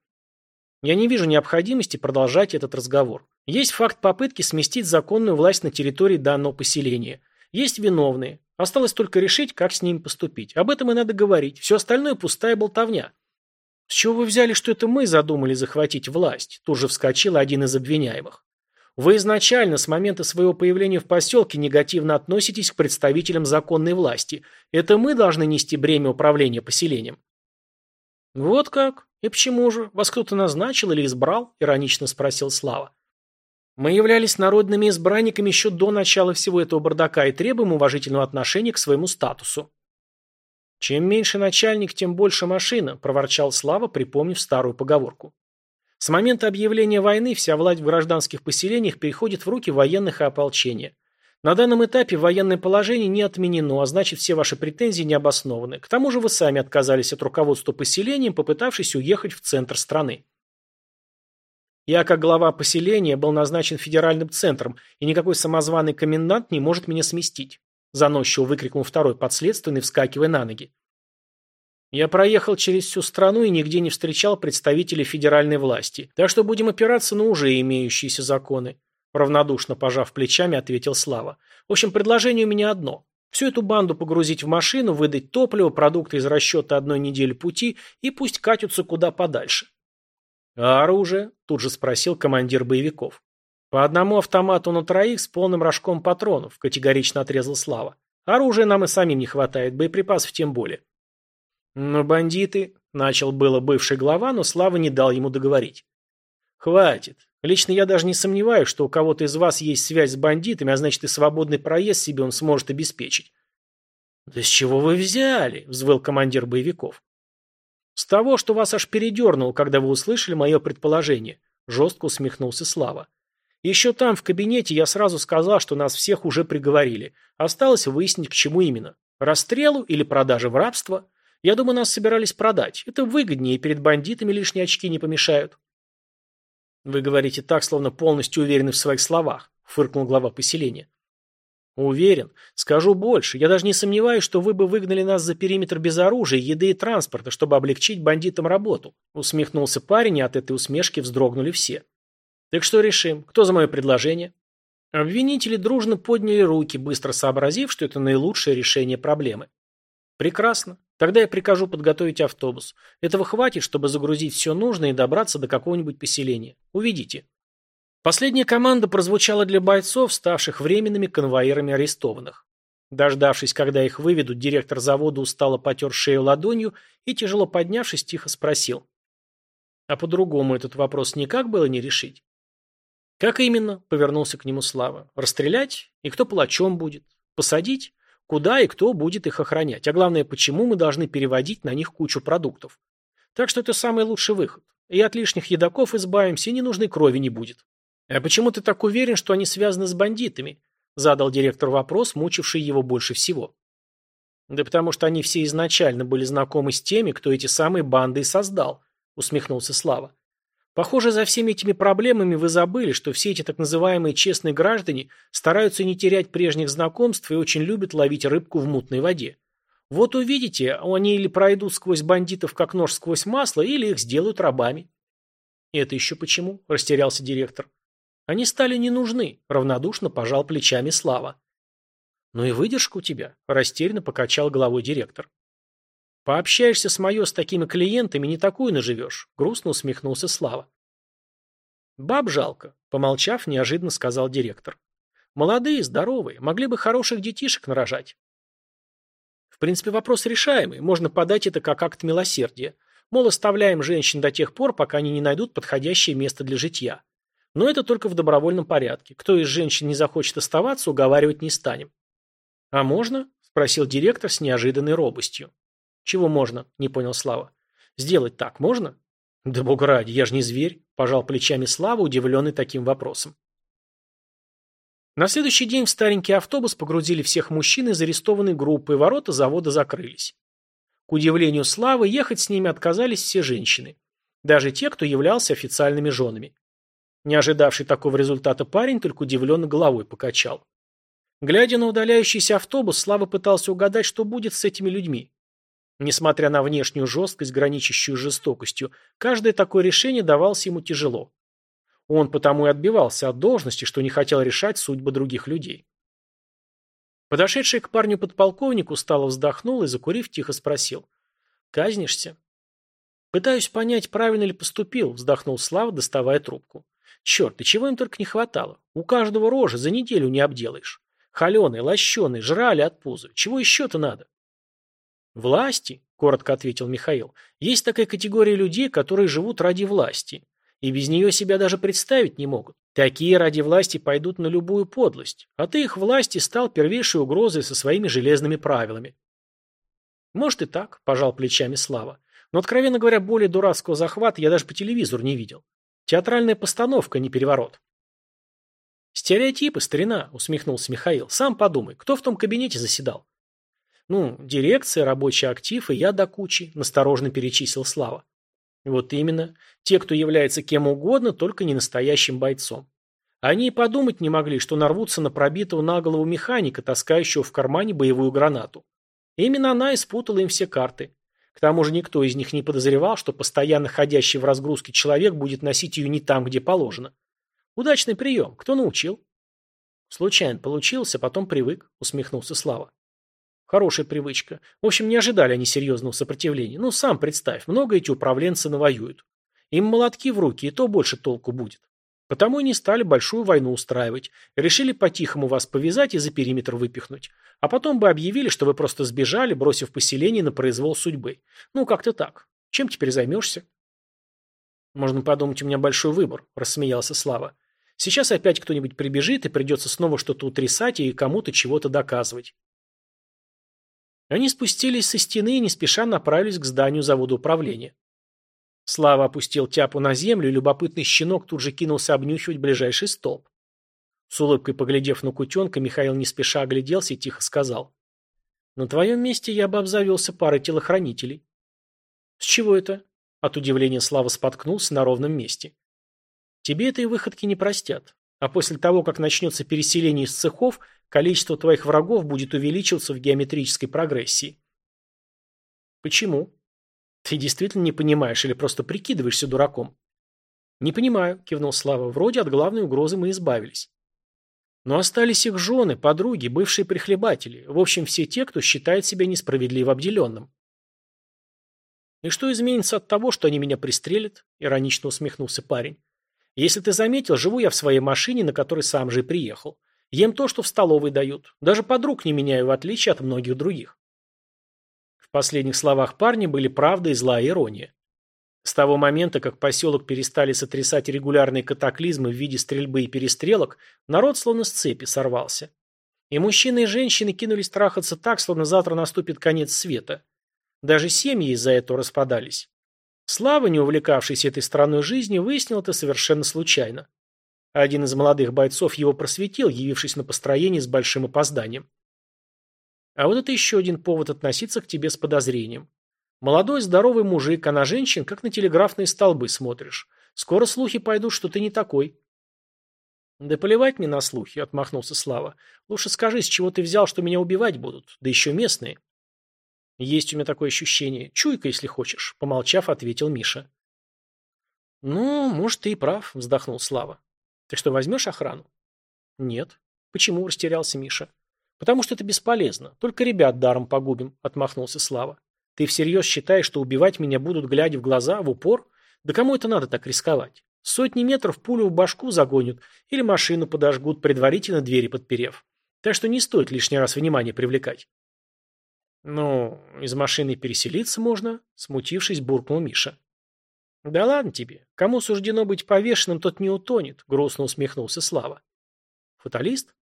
«Я не вижу необходимости продолжать этот разговор. Есть факт попытки сместить законную власть на территории данного поселения. Есть виновные. Осталось только решить, как с ними поступить. Об этом и надо говорить. Все остальное пустая болтовня. С чего вы взяли, что это мы задумали захватить власть? Тут же вскочил один из обвиняемых. Вы изначально, с момента своего появления в поселке, негативно относитесь к представителям законной власти. Это мы должны нести бремя управления поселением. Вот как? И почему же? Вас кто-то назначил или избрал? Иронично спросил Слава. Мы являлись народными избранниками еще до начала всего этого бардака и требуем уважительного отношения к своему статусу. Чем меньше начальник, тем больше машина, проворчал Слава, припомнив старую поговорку. С момента объявления войны вся власть в гражданских поселениях переходит в руки военных и ополчения. На данном этапе военное положение не отменено, а значит все ваши претензии не обоснованы. К тому же вы сами отказались от руководства поселением, попытавшись уехать в центр страны. Я, как глава поселения, был назначен федеральным центром, и никакой самозваный комендант не может меня сместить. Заносчиво выкрикнул второй подследственный, вскакивая на ноги. Я проехал через всю страну и нигде не встречал представителей федеральной власти, так что будем опираться на уже имеющиеся законы. Равнодушно пожав плечами, ответил Слава. В общем, предложение у меня одно. Всю эту банду погрузить в машину, выдать топливо, продукты из расчета одной недели пути и пусть катятся куда подальше. «А оружие?» – тут же спросил командир боевиков. «По одному автомату на троих с полным рожком патронов», – категорично отрезал Слава. «Оружия нам и самим не хватает, боеприпасов тем более». «Но бандиты...» — начал было бывший глава, но Слава не дал ему договорить. «Хватит. Лично я даже не сомневаюсь, что у кого-то из вас есть связь с бандитами, а значит и свободный проезд себе он сможет обеспечить». «Да с чего вы взяли?» — взвыл командир боевиков. «С того, что вас аж передернуло, когда вы услышали мое предположение», — жестко усмехнулся Слава. «Еще там, в кабинете, я сразу сказал, что нас всех уже приговорили. Осталось выяснить, к чему именно. Расстрелу или продаже в рабство?» Я думаю, нас собирались продать. Это выгоднее, и перед бандитами лишние очки не помешают. Вы говорите так, словно полностью уверены в своих словах, фыркнул глава поселения. Уверен. Скажу больше. Я даже не сомневаюсь, что вы бы выгнали нас за периметр без оружия, еды и транспорта, чтобы облегчить бандитам работу. Усмехнулся парень, и от этой усмешки вздрогнули все. Так что решим? Кто за мое предложение? Обвинители дружно подняли руки, быстро сообразив, что это наилучшее решение проблемы. Прекрасно. Тогда я прикажу подготовить автобус. Этого хватит, чтобы загрузить все нужное и добраться до какого-нибудь поселения. Уведите. Последняя команда прозвучала для бойцов, ставших временными конвоирами арестованных. Дождавшись, когда их выведут, директор завода устало потер шею ладонью и, тяжело поднявшись, тихо спросил. А по-другому этот вопрос никак было не решить? Как именно? Повернулся к нему Слава. Расстрелять? И кто палачом будет? Посадить? Куда и кто будет их охранять? А главное, почему мы должны переводить на них кучу продуктов? Так что это самый лучший выход. И от лишних едоков избавимся, и ненужной крови не будет. А почему ты так уверен, что они связаны с бандитами? Задал директор вопрос, мучивший его больше всего. Да потому что они все изначально были знакомы с теми, кто эти самые банды и создал, усмехнулся Слава. Похоже, за всеми этими проблемами вы забыли, что все эти так называемые честные граждане стараются не терять прежних знакомств и очень любят ловить рыбку в мутной воде. Вот увидите, они или пройдут сквозь бандитов как нож сквозь масло, или их сделают рабами. Это еще почему? Растерялся директор. Они стали не нужны, равнодушно пожал плечами Слава. Ну и выдержка у тебя, растерянно покачал головой директор. Пообщаешься с моё с такими клиентами, не такую наживешь, грустно усмехнулся Слава. Баб жалко, помолчав, неожиданно сказал директор. Молодые, здоровые, могли бы хороших детишек нарожать. В принципе, вопрос решаемый, можно подать это как акт милосердия. Мол, оставляем женщин до тех пор, пока они не найдут подходящее место для житья. Но это только в добровольном порядке. Кто из женщин не захочет оставаться, уговаривать не станем. А можно? Спросил директор с неожиданной робостью. «Чего можно?» – не понял Слава. «Сделать так можно?» «Да бога ради, я же не зверь», – пожал плечами Слава, удивленный таким вопросом. На следующий день в старенький автобус погрузили всех мужчин из арестованной группы, и ворота завода закрылись. К удивлению Славы, ехать с ними отказались все женщины. Даже те, кто являлся официальными женами. Не ожидавший такого результата парень только удивленно головой покачал. Глядя на удаляющийся автобус, Слава пытался угадать, что будет с этими людьми. Несмотря на внешнюю жесткость, граничащую жестокостью, каждое такое решение давалось ему тяжело. Он потому и отбивался от должности, что не хотел решать судьбы других людей. Подошедший к парню подполковник устало вздохнул и, закурив, тихо спросил. «Казнишься?» «Пытаюсь понять, правильно ли поступил», — вздохнул Слава, доставая трубку. «Черт, и чего им только не хватало? У каждого рожи за неделю не обделаешь. Холеный, лощеный, жрали от пуза. Чего еще-то надо?» «Власти», – коротко ответил Михаил, – «есть такая категория людей, которые живут ради власти. И без нее себя даже представить не могут. Такие ради власти пойдут на любую подлость. А ты их власти стал первейшей угрозой со своими железными правилами». «Может и так», – пожал плечами Слава. «Но, откровенно говоря, более дурацкого захвата я даже по телевизору не видел. Театральная постановка, не переворот. Стереотипы, старина, усмехнулся Михаил. Сам подумай, кто в том кабинете заседал? Ну, дирекция, рабочий актив и я до кучи, насторожно перечислил Слава. Вот именно. Те, кто является кем угодно, только не настоящим бойцом. Они и подумать не могли, что нарвутся на пробитого наголову механика, таскающего в кармане боевую гранату. Именно она испутала им все карты. К тому же никто из них не подозревал, что постоянно ходящий в разгрузке человек будет носить ее не там, где положено. Удачный прием. Кто научил? Случайно получился, потом привык, усмехнулся Слава. Хорошая привычка. В общем, не ожидали они серьезного сопротивления. Ну, сам представь, много эти управленцы навоюют. Им молотки в руки, и то больше толку будет. Потому и не стали большую войну устраивать. Решили по-тихому вас повязать и за периметр выпихнуть. А потом бы объявили, что вы просто сбежали, бросив поселение на произвол судьбы. Ну, как-то так. Чем теперь займешься? Можно подумать, у меня большой выбор, рассмеялся Слава. Сейчас опять кто-нибудь прибежит, и придется снова что-то утрясать и кому-то чего-то доказывать. Они спустились со стены и не спеша направились к зданию завода управления. Слава опустил тяпу на землю, и любопытный щенок тут же кинулся обнюхивать ближайший столб. С улыбкой поглядев на кутенка, Михаил не спеша огляделся и тихо сказал. «На твоем месте я бы обзавелся парой телохранителей». «С чего это?» От удивления Слава споткнулся на ровном месте. «Тебе этой выходки не простят. А после того, как начнется переселение из цехов, количество твоих врагов будет увеличиваться в геометрической прогрессии. Почему? Ты действительно не понимаешь или просто прикидываешься дураком? Не понимаю, кивнул Слава. Вроде от главной угрозы мы избавились. Но остались их жены, подруги, бывшие прихлебатели. В общем, все те, кто считает себя несправедливо обделенным. «И что изменится от того, что они меня пристрелят?» – иронично усмехнулся парень. Если ты заметил, живу я в своей машине, на которой сам же и приехал. Ем то, что в столовой дают. Даже подруг не меняю, в отличие от многих других. В последних словах парня были правда и злая ирония. С того момента, как поселок перестали сотрясать регулярные катаклизмы в виде стрельбы и перестрелок, народ словно с цепи сорвался. И мужчины и женщины кинулись трахаться так, словно завтра наступит конец света. Даже семьи из-за этого распадались. Слава, не увлекавшийся этой странной жизнью, выяснил это совершенно случайно. Один из молодых бойцов его просветил, явившись на построение с большим опозданием. А вот это еще один повод относиться к тебе с подозрением. Молодой, здоровый мужик, а на женщин, как на телеграфные столбы смотришь. Скоро слухи пойдут, что ты не такой. Да плевать мне на слухи, отмахнулся Слава. Лучше скажи, с чего ты взял, что меня убивать будут, да еще местные. Есть у меня такое ощущение. Чуйка, если хочешь, помолчав, ответил Миша. Ну, может, ты и прав, вздохнул Слава. Ты что, возьмешь охрану? Нет. Почему растерялся Миша? Потому что это бесполезно. Только ребят даром погубим, отмахнулся Слава. Ты всерьез считаешь, что убивать меня будут, глядя в глаза, в упор? Да кому это надо так рисковать? Сотни метров пулю в башку загонят или машину подожгут, предварительно двери подперев. Так что не стоит лишний раз внимание привлекать. «Ну, из машины переселиться можно», — смутившись, буркнул Миша. «Да ладно тебе. Кому суждено быть повешенным, тот не утонет», — грустно усмехнулся Слава. «Фаталист?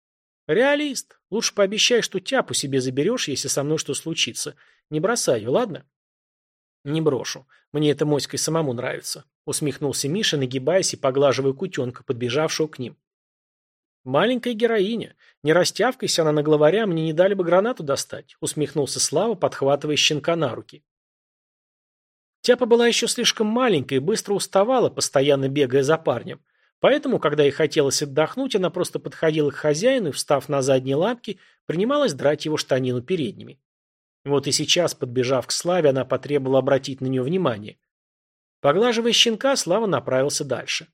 Реалист. Лучше пообещай, что тяпу себе заберешь, если со мной что случится. Не бросай ее, ладно?» «Не брошу. Мне эта моська и самому нравится», — усмехнулся Миша, нагибаясь и поглаживая кутенка, подбежавшего к ним. «Маленькая героиня. Не растявкайся она на главаря, мне не дали бы гранату достать», усмехнулся Слава, подхватывая щенка на руки. Тяпа была еще слишком маленькой и быстро уставала, постоянно бегая за парнем. Поэтому, когда ей хотелось отдохнуть, она просто подходила к хозяину и, встав на задние лапки, принималась драть его штанину передними. Вот и сейчас, подбежав к Славе, она потребовала обратить на нее внимание. Поглаживая щенка, Слава направился дальше.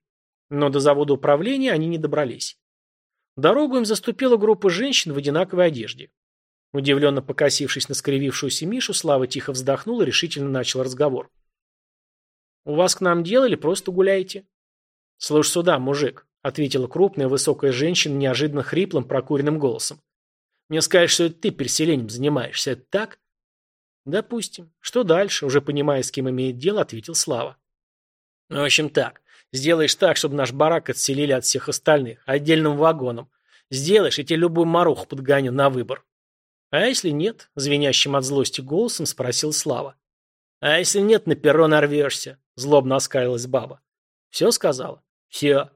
Но до завода управления они не добрались. Дорогу им заступила группа женщин в одинаковой одежде. Удивленно покосившись на скривившуюся Мишу, Слава тихо вздохнул и решительно начал разговор. «У вас к нам дело или просто гуляете?» «Слушай сюда, мужик», — ответила крупная высокая женщина неожиданно хриплым прокуренным голосом. «Мне скажешь, что это ты переселением занимаешься, это так?» «Допустим. Что дальше?» — уже понимая, с кем имеет дело, ответил Слава. «В общем так. Сделаешь так, чтобы наш барак отселили от всех остальных, отдельным вагоном. Сделаешь, и тебе любую маруху подгоню на выбор. А если нет, звенящим от злости голосом спросил Слава. А если нет, на перо нарвешься, злобно оскалилась баба. Все сказала? Все.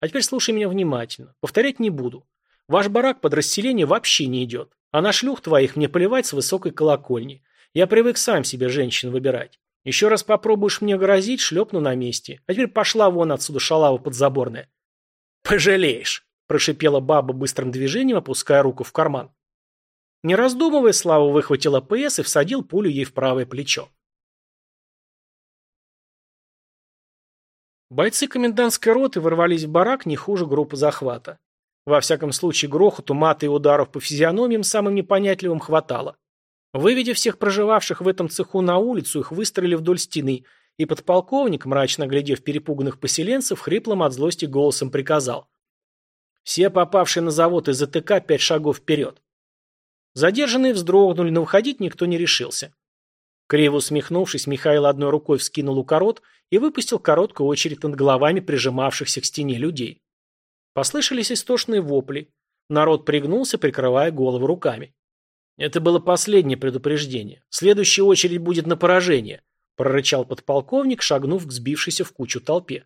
А теперь слушай меня внимательно. Повторять не буду. Ваш барак под расселение вообще не идет. А на шлюх твоих мне поливать с высокой колокольни. Я привык сам себе женщин выбирать. Еще раз попробуешь мне грозить, шлепну на месте. А теперь пошла вон отсюда, шалава подзаборная. Пожалеешь, прошипела баба быстрым движением, опуская руку в карман. Не раздумывая, Слава выхватила ПС и всадил пулю ей в правое плечо. Бойцы комендантской роты ворвались в барак не хуже группы захвата. Во всяком случае, грохоту, мата и ударов по физиономиям самым непонятливым хватало. Выведя всех проживавших в этом цеху на улицу, их выстроили вдоль стены, и подполковник, мрачно глядев перепуганных поселенцев, хриплым от злости голосом приказал. «Все попавшие на завод из АТК пять шагов вперед». Задержанные вздрогнули, но выходить никто не решился. Криво усмехнувшись, Михаил одной рукой вскинул укорот и выпустил короткую очередь над головами прижимавшихся к стене людей. Послышались истошные вопли. Народ пригнулся, прикрывая голову руками. Это было последнее предупреждение. Следующая очередь будет на поражение, прорычал подполковник, шагнув к сбившейся в кучу толпе.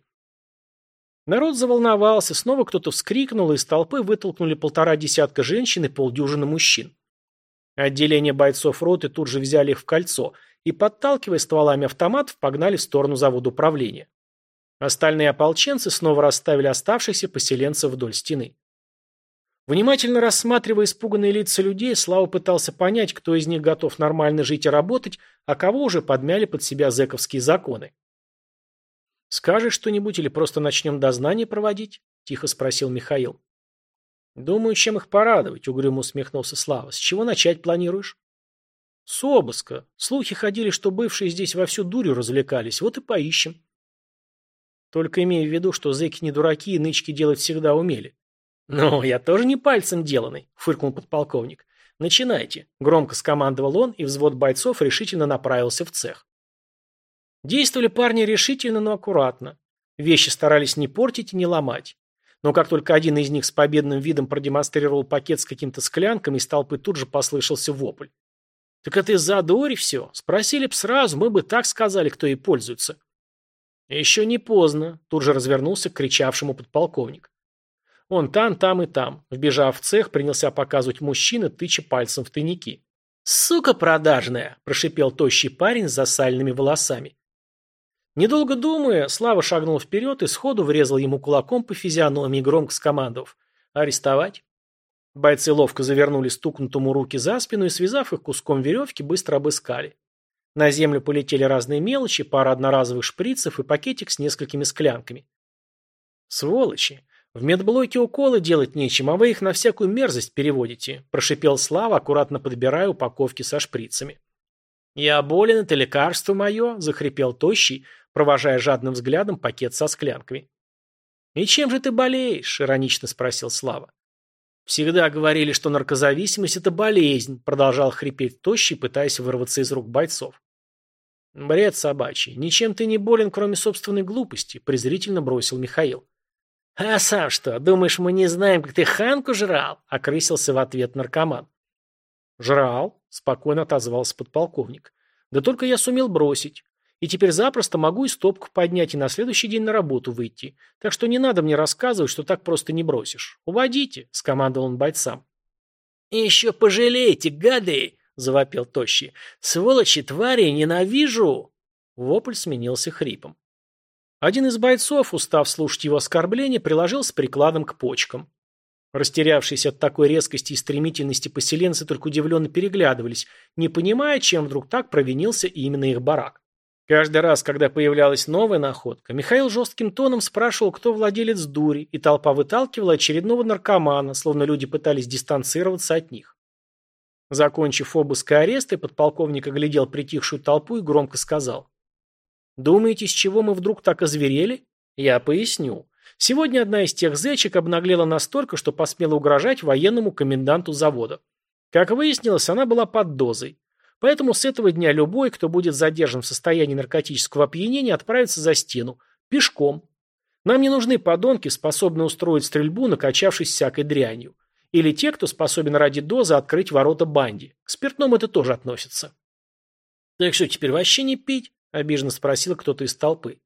Народ заволновался, снова кто-то вскрикнул, и из толпы вытолкнули полтора десятка женщин и полдюжины мужчин. Отделение бойцов роты тут же взяли их в кольцо и, подталкивая стволами автоматов, погнали в сторону завода управления. Остальные ополченцы снова расставили оставшихся поселенцев вдоль стены. Внимательно рассматривая испуганные лица людей, Слава пытался понять, кто из них готов нормально жить и работать, а кого уже подмяли под себя зэковские законы. «Скажешь что-нибудь или просто начнем дознание проводить?» – тихо спросил Михаил. «Думаю, чем их порадовать», – угрюмо усмехнулся Слава. «С чего начать планируешь?» «С обыска. Слухи ходили, что бывшие здесь вовсю дурью развлекались. Вот и поищем». «Только имея в виду, что зэки не дураки и нычки делать всегда умели. «Ну, я тоже не пальцем деланный», — фыркнул подполковник. «Начинайте», — громко скомандовал он, и взвод бойцов решительно направился в цех. Действовали парни решительно, но аккуратно. Вещи старались не портить и не ломать. Но как только один из них с победным видом продемонстрировал пакет с каким-то склянками, из толпы тут же послышался вопль. «Так это из-за дури все. Спросили б сразу, мы бы так сказали, кто ей пользуется». «Еще не поздно», — тут же развернулся к кричавшему подполковник. Он там, там и там. Вбежав в цех, принялся показывать мужчина, тыча пальцем в тайники. «Сука продажная!» – прошипел тощий парень с засальными волосами. Недолго думая, Слава шагнул вперед и сходу врезал ему кулаком по физиономии, громко скомандовав. «Арестовать?» Бойцы ловко завернули стукнутому руки за спину и, связав их куском веревки, быстро обыскали. На землю полетели разные мелочи, пара одноразовых шприцев и пакетик с несколькими склянками. «Сволочи! «В медблоке уколы делать нечем, а вы их на всякую мерзость переводите», – прошипел Слава, аккуратно подбирая упаковки со шприцами. «Я болен, это лекарство мое», – захрипел Тощий, провожая жадным взглядом пакет со склянками. «И чем же ты болеешь?» – иронично спросил Слава. «Всегда говорили, что наркозависимость – это болезнь», – продолжал хрипеть Тощий, пытаясь вырваться из рук бойцов. «Бред собачий. Ничем ты не болен, кроме собственной глупости», – презрительно бросил Михаил. «А сам что, думаешь, мы не знаем, как ты Ханку жрал?» — окрысился в ответ наркоман. «Жрал», — спокойно отозвался подполковник. «Да только я сумел бросить. И теперь запросто могу и стопку поднять и на следующий день на работу выйти. Так что не надо мне рассказывать, что так просто не бросишь. Уводите», — скомандовал он бойцам. «И еще пожалейте, гады!» — завопил Тощий. «Сволочи, твари, ненавижу!» Вопль сменился хрипом. Один из бойцов, устав слушать его оскорбления, приложился прикладом к почкам. Растерявшиеся от такой резкости и стремительности поселенцы только удивленно переглядывались, не понимая, чем вдруг так провинился именно их барак. Каждый раз, когда появлялась новая находка, Михаил жестким тоном спрашивал, кто владелец дури, и толпа выталкивала очередного наркомана, словно люди пытались дистанцироваться от них. Закончив обыск и аресты, подполковник оглядел притихшую толпу и громко сказал. Думаете, с чего мы вдруг так озверели? Я поясню. Сегодня одна из тех зечек обнаглела настолько, что посмела угрожать военному коменданту завода. Как выяснилось, она была под дозой. Поэтому с этого дня любой, кто будет задержан в состоянии наркотического опьянения, отправится за стену. Пешком. Нам не нужны подонки, способные устроить стрельбу, накачавшись всякой дрянью. Или те, кто способен ради дозы открыть ворота банде. К спиртному это тоже относится. Так что теперь вообще не пить? – обиженно спросил кто-то из толпы.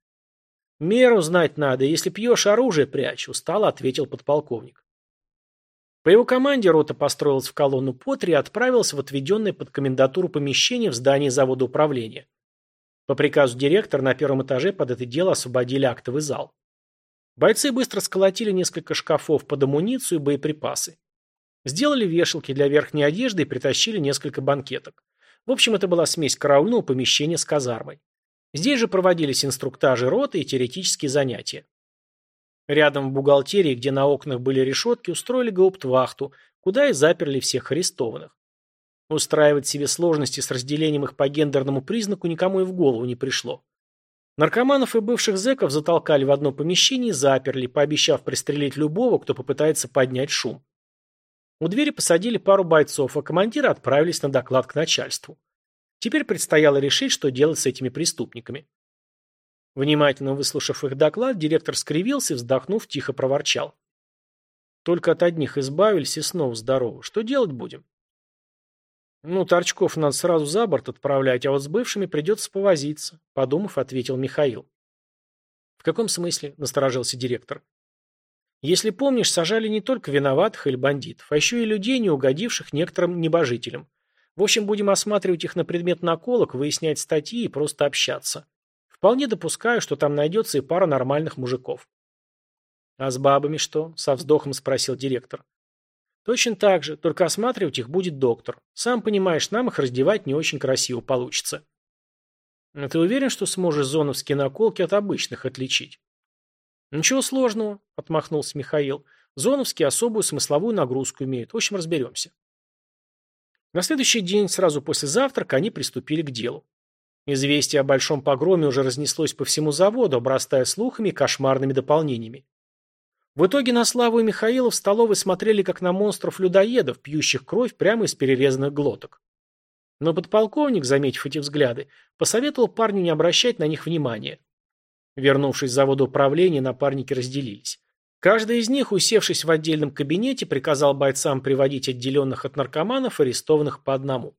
Меру знать надо, если пьешь, оружие прячь, устало ответил подполковник. По его команде рота построилась в колонну по три и отправилась в отведенное под комендатуру помещение в здании завода управления. По приказу директора на первом этаже под это дело освободили актовый зал. Бойцы быстро сколотили несколько шкафов под амуницию и боеприпасы. Сделали вешалки для верхней одежды и притащили несколько банкеток. В общем, это была смесь караульного помещения с казармой. Здесь же проводились инструктажи роты и теоретические занятия. Рядом в бухгалтерии, где на окнах были решетки, устроили гауптвахту, куда и заперли всех арестованных. Устраивать себе сложности с разделением их по гендерному признаку никому и в голову не пришло. Наркоманов и бывших зэков затолкали в одно помещение и заперли, пообещав пристрелить любого, кто попытается поднять шум. У двери посадили пару бойцов, а командиры отправились на доклад к начальству. Теперь предстояло решить, что делать с этими преступниками. Внимательно выслушав их доклад, директор скривился и, вздохнув, тихо проворчал. Только от одних избавились и снова здоровы. Что делать будем? Ну, торчков надо сразу за борт отправлять, а вот с бывшими придется повозиться, подумав, ответил Михаил. В каком смысле? Насторожился директор. Если помнишь, сажали не только виноватых или бандитов, а еще и людей, не угодивших некоторым небожителям. В общем, будем осматривать их на предмет наколок, выяснять статьи и просто общаться. Вполне допускаю, что там найдется и пара нормальных мужиков. «А с бабами что?» – со вздохом спросил директор. «Точно так же, только осматривать их будет доктор. Сам понимаешь, нам их раздевать не очень красиво получится». «А ты уверен, что сможешь зоновские наколки от обычных отличить?» «Ничего сложного», – отмахнулся Михаил. «Зоновские особую смысловую нагрузку имеют. В общем, разберемся». На следующий день, сразу после завтрака, они приступили к делу. Известие о большом погроме уже разнеслось по всему заводу, обрастая слухами и кошмарными дополнениями. В итоге на Славу и Михаила в столовой смотрели как на монстров-людоедов, пьющих кровь прямо из перерезанных глоток. Но подполковник, заметив эти взгляды, посоветовал парню не обращать на них внимания. Вернувшись в завод управления, напарники разделились. Каждый из них, усевшись в отдельном кабинете, приказал бойцам приводить отделенных от наркоманов арестованных по одному.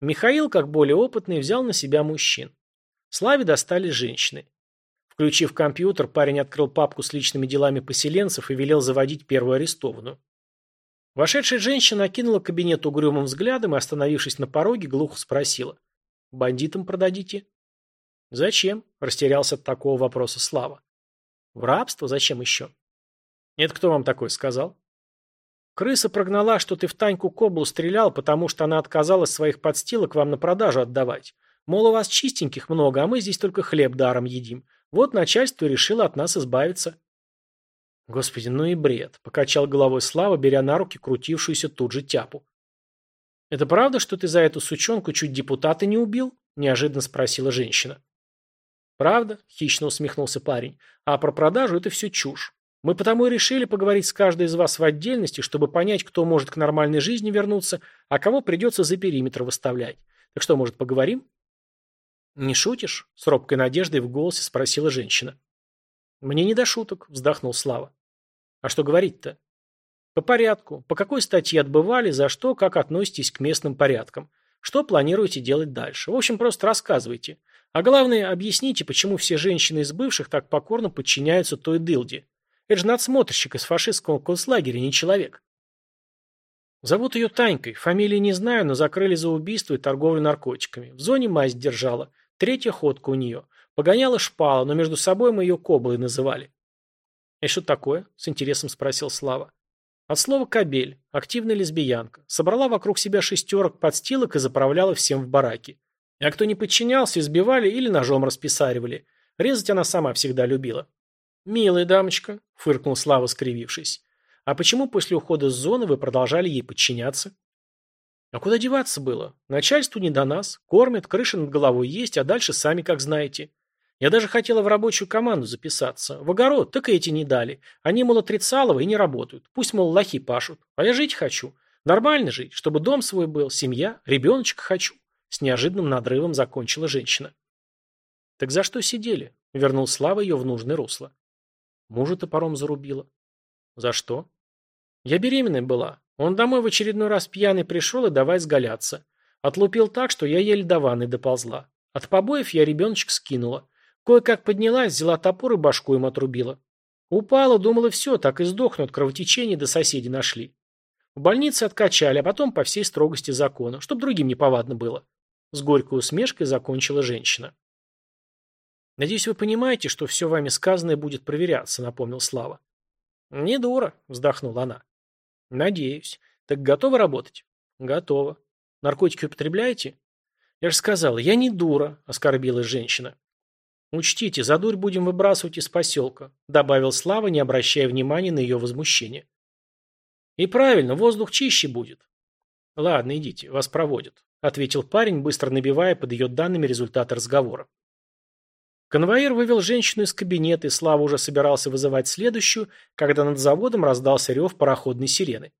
Михаил, как более опытный, взял на себя мужчин. Славе достали женщины. Включив компьютер, парень открыл папку с личными делами поселенцев и велел заводить первую арестованную. Вошедшая женщина окинула кабинет угрюмым взглядом и, остановившись на пороге, глухо спросила. «Бандитам продадите?» «Зачем?» – растерялся от такого вопроса Слава. «В рабство? Зачем еще?» «Это кто вам такой сказал?» Крыса прогнала, что ты в Таньку Коблу стрелял, потому что она отказалась своих подстилок вам на продажу отдавать. Мол, у вас чистеньких много, а мы здесь только хлеб даром едим. Вот начальство решило от нас избавиться. Господи, ну и бред, покачал головой Слава, беря на руки крутившуюся тут же тяпу. Это правда, что ты за эту сучонку чуть депутата не убил? Неожиданно спросила женщина. Правда, хищно усмехнулся парень. А про продажу это все чушь. Мы потому и решили поговорить с каждой из вас в отдельности, чтобы понять, кто может к нормальной жизни вернуться, а кого придется за периметр выставлять. Так что, может, поговорим?» «Не шутишь?» – с робкой надеждой в голосе спросила женщина. «Мне не до шуток», – вздохнул Слава. «А что говорить-то?» «По порядку. По какой статье отбывали, за что, как относитесь к местным порядкам. Что планируете делать дальше? В общем, просто рассказывайте. А главное, объясните, почему все женщины из бывших так покорно подчиняются той дылде. Это же надсмотрщик из фашистского концлагеря, не человек. Зовут ее Танькой. Фамилии не знаю, но закрыли за убийство и торговлю наркотиками. В зоне мазь держала. Третья ходка у нее. Погоняла шпала, но между собой мы ее коблой называли. «И что такое?» – с интересом спросил Слава. От слова «кобель» – активная лесбиянка. Собрала вокруг себя шестерок подстилок и заправляла всем в бараке. А кто не подчинялся, избивали или ножом расписаривали. Резать она сама всегда любила. «Милая дамочка», — фыркнул Слава, скривившись. «А почему после ухода с зоны вы продолжали ей подчиняться?» «А куда деваться было? Начальству не до нас. Кормят, крыша над головой есть, а дальше сами как знаете. Я даже хотела в рабочую команду записаться. В огород, так и эти не дали. Они, мол, отрицалово и не работают. Пусть, мол, лохи пашут. А я жить хочу. Нормально жить, чтобы дом свой был, семья, ребеночка хочу». С неожиданным надрывом закончила женщина. «Так за что сидели?» — вернул Слава ее в нужное русло. Мужа топором зарубила. За что? Я беременной была. Он домой в очередной раз пьяный пришел и давай сгаляться. Отлупил так, что я еле до ванны доползла. От побоев я ребеночек скинула. Кое-как поднялась, взяла топор и башку им отрубила. Упала, думала, все, так и сдохнут, кровотечение до соседей нашли. В больнице откачали, а потом по всей строгости закона, чтобы другим не повадно было. С горькой усмешкой закончила женщина. «Надеюсь, вы понимаете, что все вами сказанное будет проверяться», — напомнил Слава. «Не дура», — вздохнула она. «Надеюсь. Так готовы работать?» «Готово. Наркотики употребляете?» «Я же сказала, я не дура», — оскорбилась женщина. «Учтите, за дурь будем выбрасывать из поселка», — добавил Слава, не обращая внимания на ее возмущение. «И правильно, воздух чище будет». «Ладно, идите, вас проводят», — ответил парень, быстро набивая под ее данными результаты разговора. Конвоир вывел женщину из кабинета, и Слава уже собирался вызывать следующую, когда над заводом раздался рев пароходной сирены.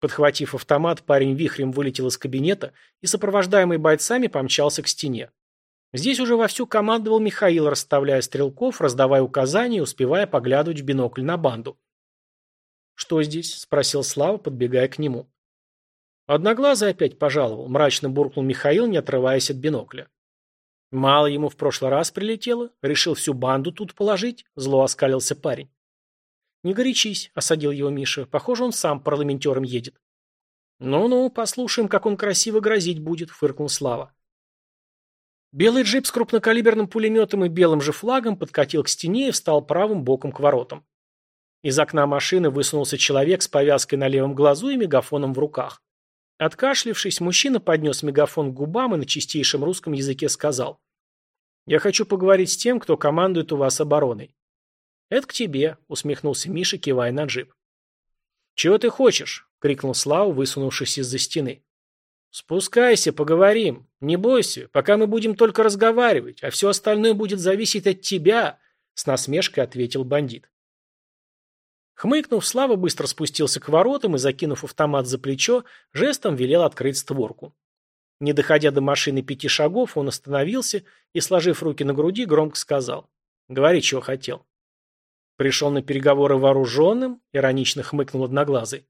Подхватив автомат, парень вихрем вылетел из кабинета и, сопровождаемый бойцами, помчался к стене. Здесь уже вовсю командовал Михаил, расставляя стрелков, раздавая указания и успевая поглядывать в бинокль на банду. «Что здесь?» – спросил Слава, подбегая к нему. Одноглазый опять пожаловал, мрачно буркнул Михаил, не отрываясь от бинокля. «Мало ему в прошлый раз прилетело, решил всю банду тут положить», – зло оскалился парень. «Не горячись», – осадил его Миша, – «похоже, он сам парламентером едет». «Ну-ну, послушаем, как он красиво грозить будет», – фыркнул Слава. Белый джип с крупнокалиберным пулеметом и белым же флагом подкатил к стене и встал правым боком к воротам. Из окна машины высунулся человек с повязкой на левом глазу и мегафоном в руках. Откашлившись, мужчина поднес мегафон к губам и на чистейшем русском языке сказал. «Я хочу поговорить с тем, кто командует у вас обороной». «Это к тебе», — усмехнулся Миша, кивая на джип. «Чего ты хочешь?» — крикнул Слава, высунувшись из-за стены. «Спускайся, поговорим. Не бойся, пока мы будем только разговаривать, а все остальное будет зависеть от тебя», — с насмешкой ответил бандит. Хмыкнув, Слава быстро спустился к воротам и, закинув автомат за плечо, жестом велел открыть створку. Не доходя до машины пяти шагов, он остановился и, сложив руки на груди, громко сказал. «Говори, чего хотел». «Пришел на переговоры вооруженным?» — иронично хмыкнул одноглазый.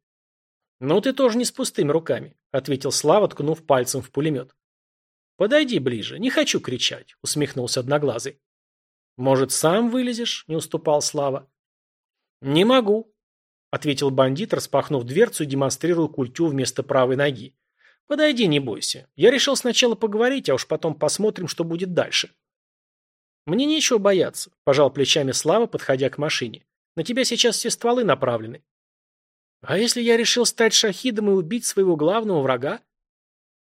«Ну, ты тоже не с пустыми руками», — ответил Слава, ткнув пальцем в пулемет. «Подойди ближе, не хочу кричать», — усмехнулся Одноглазый. «Может, сам вылезешь?» — не уступал Слава. «Не могу», — ответил бандит, распахнув дверцу и демонстрируя культю вместо правой ноги. «Подойди, не бойся. Я решил сначала поговорить, а уж потом посмотрим, что будет дальше». «Мне нечего бояться», — пожал плечами Слава, подходя к машине. «На тебя сейчас все стволы направлены. А если я решил стать шахидом и убить своего главного врага?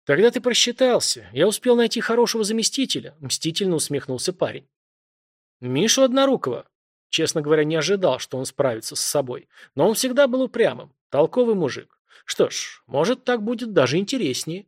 Тогда ты просчитался. Я успел найти хорошего заместителя, мстительно усмехнулся парень. Мишу Однорукого. Честно говоря, не ожидал, что он справится с собой. Но он всегда был упрямым, толковый мужик. Что ж, может, так будет даже интереснее.